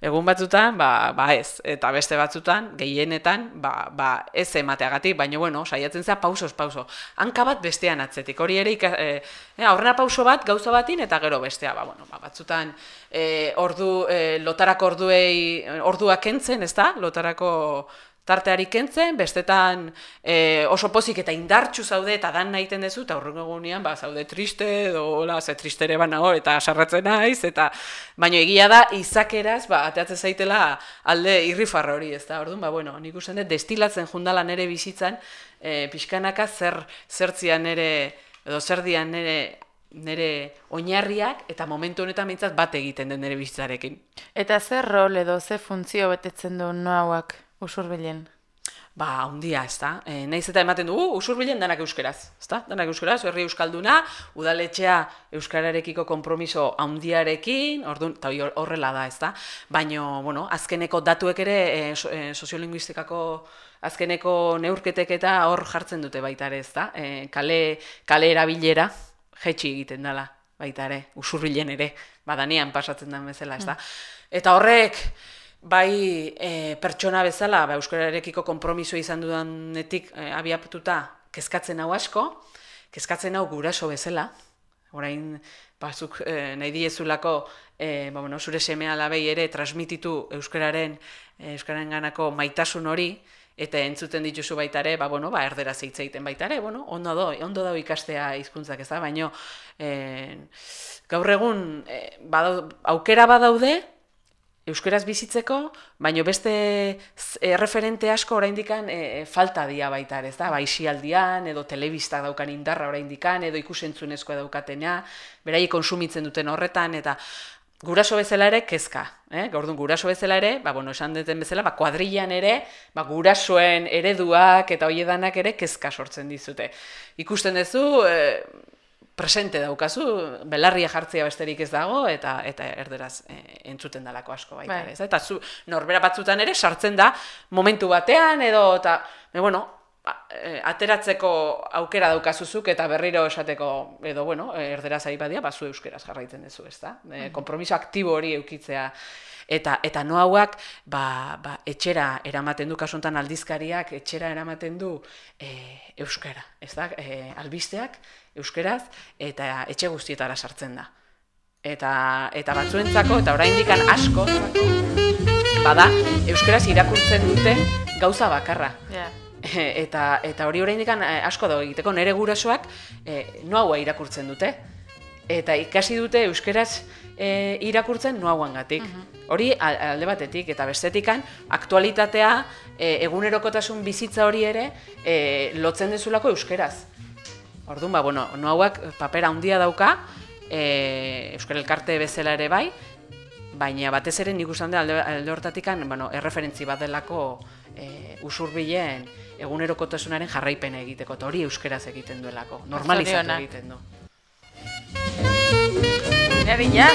Egun batzutan, ba, ba ez, eta beste batzutan, gehienetan, ba, ba ez emateagatik, baina bueno, saiatzen zea pausos pauso. Hanka bat bestean atzetik, hori ere, ika, e, e, aurrena pauso bat, gauza batin, eta gero bestea, ba, bueno, ba, batzutan, e, ordu, e, lotarako orduei, orduak kentzen, ez da, lotarako tarteari kentzen, bestetan e, oso pozik eta indartxu zaude eta dan nahiten dezu, eta horrengo egunean, ba, zaude triste, edo, hola, ze tristere banago, eta sarratzen naiz, eta baino egia da, izakeraz, ba, ateatzen zaitela alde irrifarra hori, ez da, orduan, ba, bueno, nik usten dut, destilatzen jundala nere bizitzan, e, pixkanaka zer, zertzian nere, edo zer dian nere, nere oinarriak, eta momentu honetan mintzat bat egiten den nere bizitzarekin. Eta zer rol edo ze funtzio betetzen du noauak usurbilen? Ba, handia, ez da. E, naiz eta ematen dugu, usurbilen danak euskeraz, ez da? Danak euskeraz, herri euskalduna, udaletxea euskararekiko konpromiso handiarekin, orduan, eta horrela da, ez da? Baina, bueno, azkeneko datuek ere, e, so, e, soziolinguistikako azkeneko neurketek eta hor jartzen dute baita ere, ez da? E, kale, kale erabilera, jetxi egiten dela, baita ere, usurbilen ere, badanean pasatzen den bezala, ez da? Eta horrek, bai e, pertsona bezala, ba, euskararekiko konpromiso izan dudanetik e, abiatuta kezkatzen hau asko, kezkatzen hau guraso bezala, orain bazuk e, nahi diezulako e, ba, bueno, zure semea labei ere transmititu euskararen e, euskararen ganako maitasun hori, eta entzuten dituzu baita ere, ba, bueno, ba, erdera zeitzeiten baita ere, bueno, ondo do, ondo da ikastea hizkuntzak ez da, baino, e, gaur egun, e, badau, aukera badaude, euskeraz bizitzeko, baino beste erreferente asko oraindikan e, falta dia baita ere, ez da? Ba, isialdian edo telebista daukan indarra oraindikan edo ikusentzunezkoa daukatena, beraiek konsumitzen duten horretan eta guraso bezala ere kezka, eh? Gaurdun guraso bezala ere, ba bueno, esan duten bezala, ba kuadrillan ere, ba gurasoen ereduak eta hoiedanak ere kezka sortzen dizute. Ikusten duzu, e, presente daukazu, belarria jartzea besterik ez dago, eta eta erderaz e, entzuten dalako asko baita bai. ez. Eta zu, norbera batzutan ere sartzen da momentu batean, edo, eta, e, bueno, ateratzeko aukera daukazuzuk eta berriro esateko, edo, bueno, erderaz ari badia, bazu euskeraz jarraitzen duzu, ez da? E, kompromiso aktibo hori eukitzea, eta eta no hauak ba, ba, etxera eramaten du kasuntan aldizkariak etxera eramaten du e, euskara, ez da? E, albisteak euskeraz eta etxe guztietara sartzen da. Eta eta batzuentzako eta oraindik asko bada euskeraz irakurtzen dute gauza bakarra. Yeah. *laughs* eta eta hori oraindik eh, asko da egiteko nere gurasoak e, no haua irakurtzen dute eta ikasi dute euskeraz e, irakurtzen noauangatik. Uh Hori alde batetik eta bestetikan aktualitatea e, egunerokotasun bizitza hori ere e, lotzen dezulako euskeraz. Orduan ba bueno, noauak papera handia dauka, e, euskal elkarte bezala ere bai, baina batez ere nik usan alde, alde hortatikan, bueno, erreferentzi bat delako e, usurbilen egunerokotasunaren jarraipena egiteko, eta hori euskeraz egiten duelako, normalizatu egiten du. Nerina.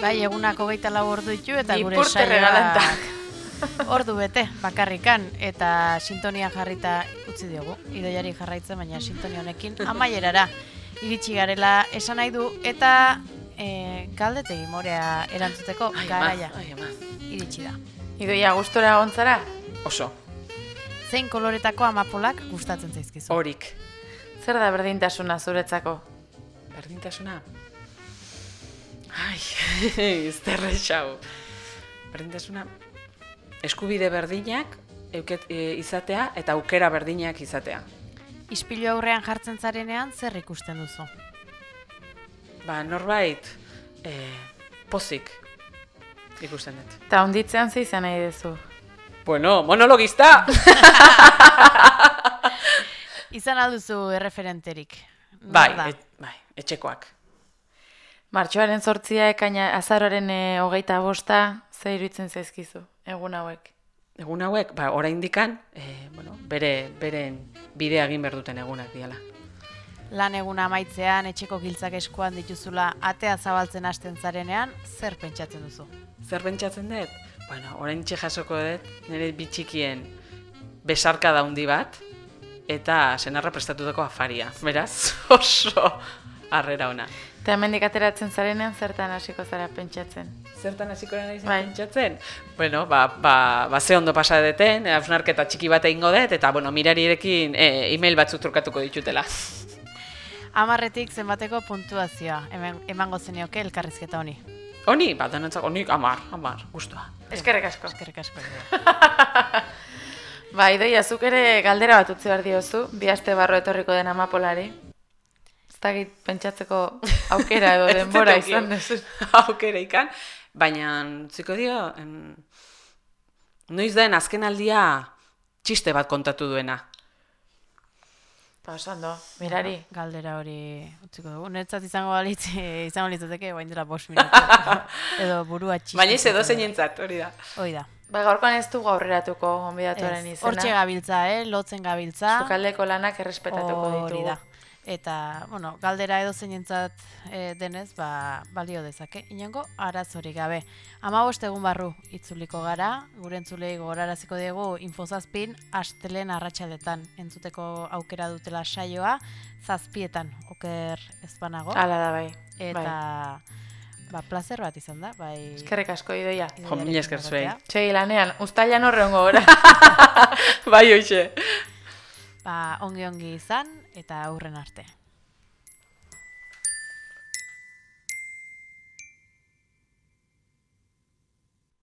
Bai, egunako geita lau ordu ditu eta gure saioak ordu bete, bakarrikan, eta sintonia jarrita utzi diogu. Idoiari jarraitzen, baina sintonia honekin amaierara iritsi garela esan nahi du, eta e, galdetegi morea erantzuteko garaia iritsi da. Idoia gustora gontzara? Oso. Zein koloretako amapolak gustatzen zaizkizu? Horik. Zer da berdintasuna zuretzako? Berdintasuna? Ai, *laughs* ez derre xau. Berdintasuna, eskubide berdinak euket, e, izatea eta aukera berdinak izatea. Ispilu aurrean jartzen zarenean zer ikusten duzu? Ba, norbait, e, pozik ikusten dut. Eta onditzean ze izan nahi duzu? Bueno, monologista! *laughs* izan alduzu erreferenterik. Bai, et, bai, etxekoak. Martxoaren sortzia ekaina azaroren e, hogeita bosta, ze iruditzen zaizkizu, egun hauek? Egun hauek, ba, orain dikan, e, bueno, bere, beren bidea egin berduten egunak diala. Lan egun amaitzean, etxeko giltzak eskuan dituzula, atea zabaltzen hasten zarenean, zer pentsatzen duzu? Zer pentsatzen dut? Bueno, orain jasoko dut, nire bitxikien besarka daundi bat, eta senarra prestatutako afaria. Beraz, *laughs* oso harrera ona. Eta hemendik ateratzen zarenean zertan hasiko zara pentsatzen. Zertan hasiko naiz Bai. pentsatzen? Bueno, ba, ba, ba ze ondo pasa deten, hausnarketa txiki bat egingo dut, eta, bueno, mirarirekin e, email batzuk trukatuko ditutela. *laughs* Amarretik zenbateko puntuazioa hemen, emango zenioke elkarrizketa honi. Honi, ba, denentzako, nik amar, amar, guztua. Eskerrik asko. Eskerrik asko. *laughs* Ba, idoia, zuk ere galdera bat utzi behar diozu, bi aste barro etorriko den amapolari. Ez dakit pentsatzeko *laughs* aukera edo denbora izan dezu. *laughs* aukera ikan, baina, ziko dio, em, noiz den azken aldia txiste bat kontatu duena. Ba, oso ondo, mirari. Galdera hori utziko dugu. Netzat izango balitz, *laughs* izango litzateke, bain dela bost minutu. Edo burua txiste. Baina ez edo zeinentzat, hori da. Hoi da. Ba, gaurkoan ez dugu aurreratuko gonbidatuaren Ez, izena. Hortxe gabiltza, eh? Lotzen gabiltza. Sukaldeko lanak errespetatuko Hori ditugu. da. Eta, bueno, galdera edo zeinentzat e, denez, ba, balio dezake. Inongo, arazori gabe. Ama egun barru itzuliko gara, gure entzulei gogoraraziko diegu infozazpin, astelen arratsaletan entzuteko aukera dutela saioa, zazpietan, oker ezpanago. Hala da, bai. Eta, bai. ba, placer bat izan da, bai... Eskerrik asko, idoia. Jo, mila esker zuei. Txegi lanean, ustailan horrengo gora. *laughs* bai, hoxe. Ba, ongi ongi izan, eta aurren arte.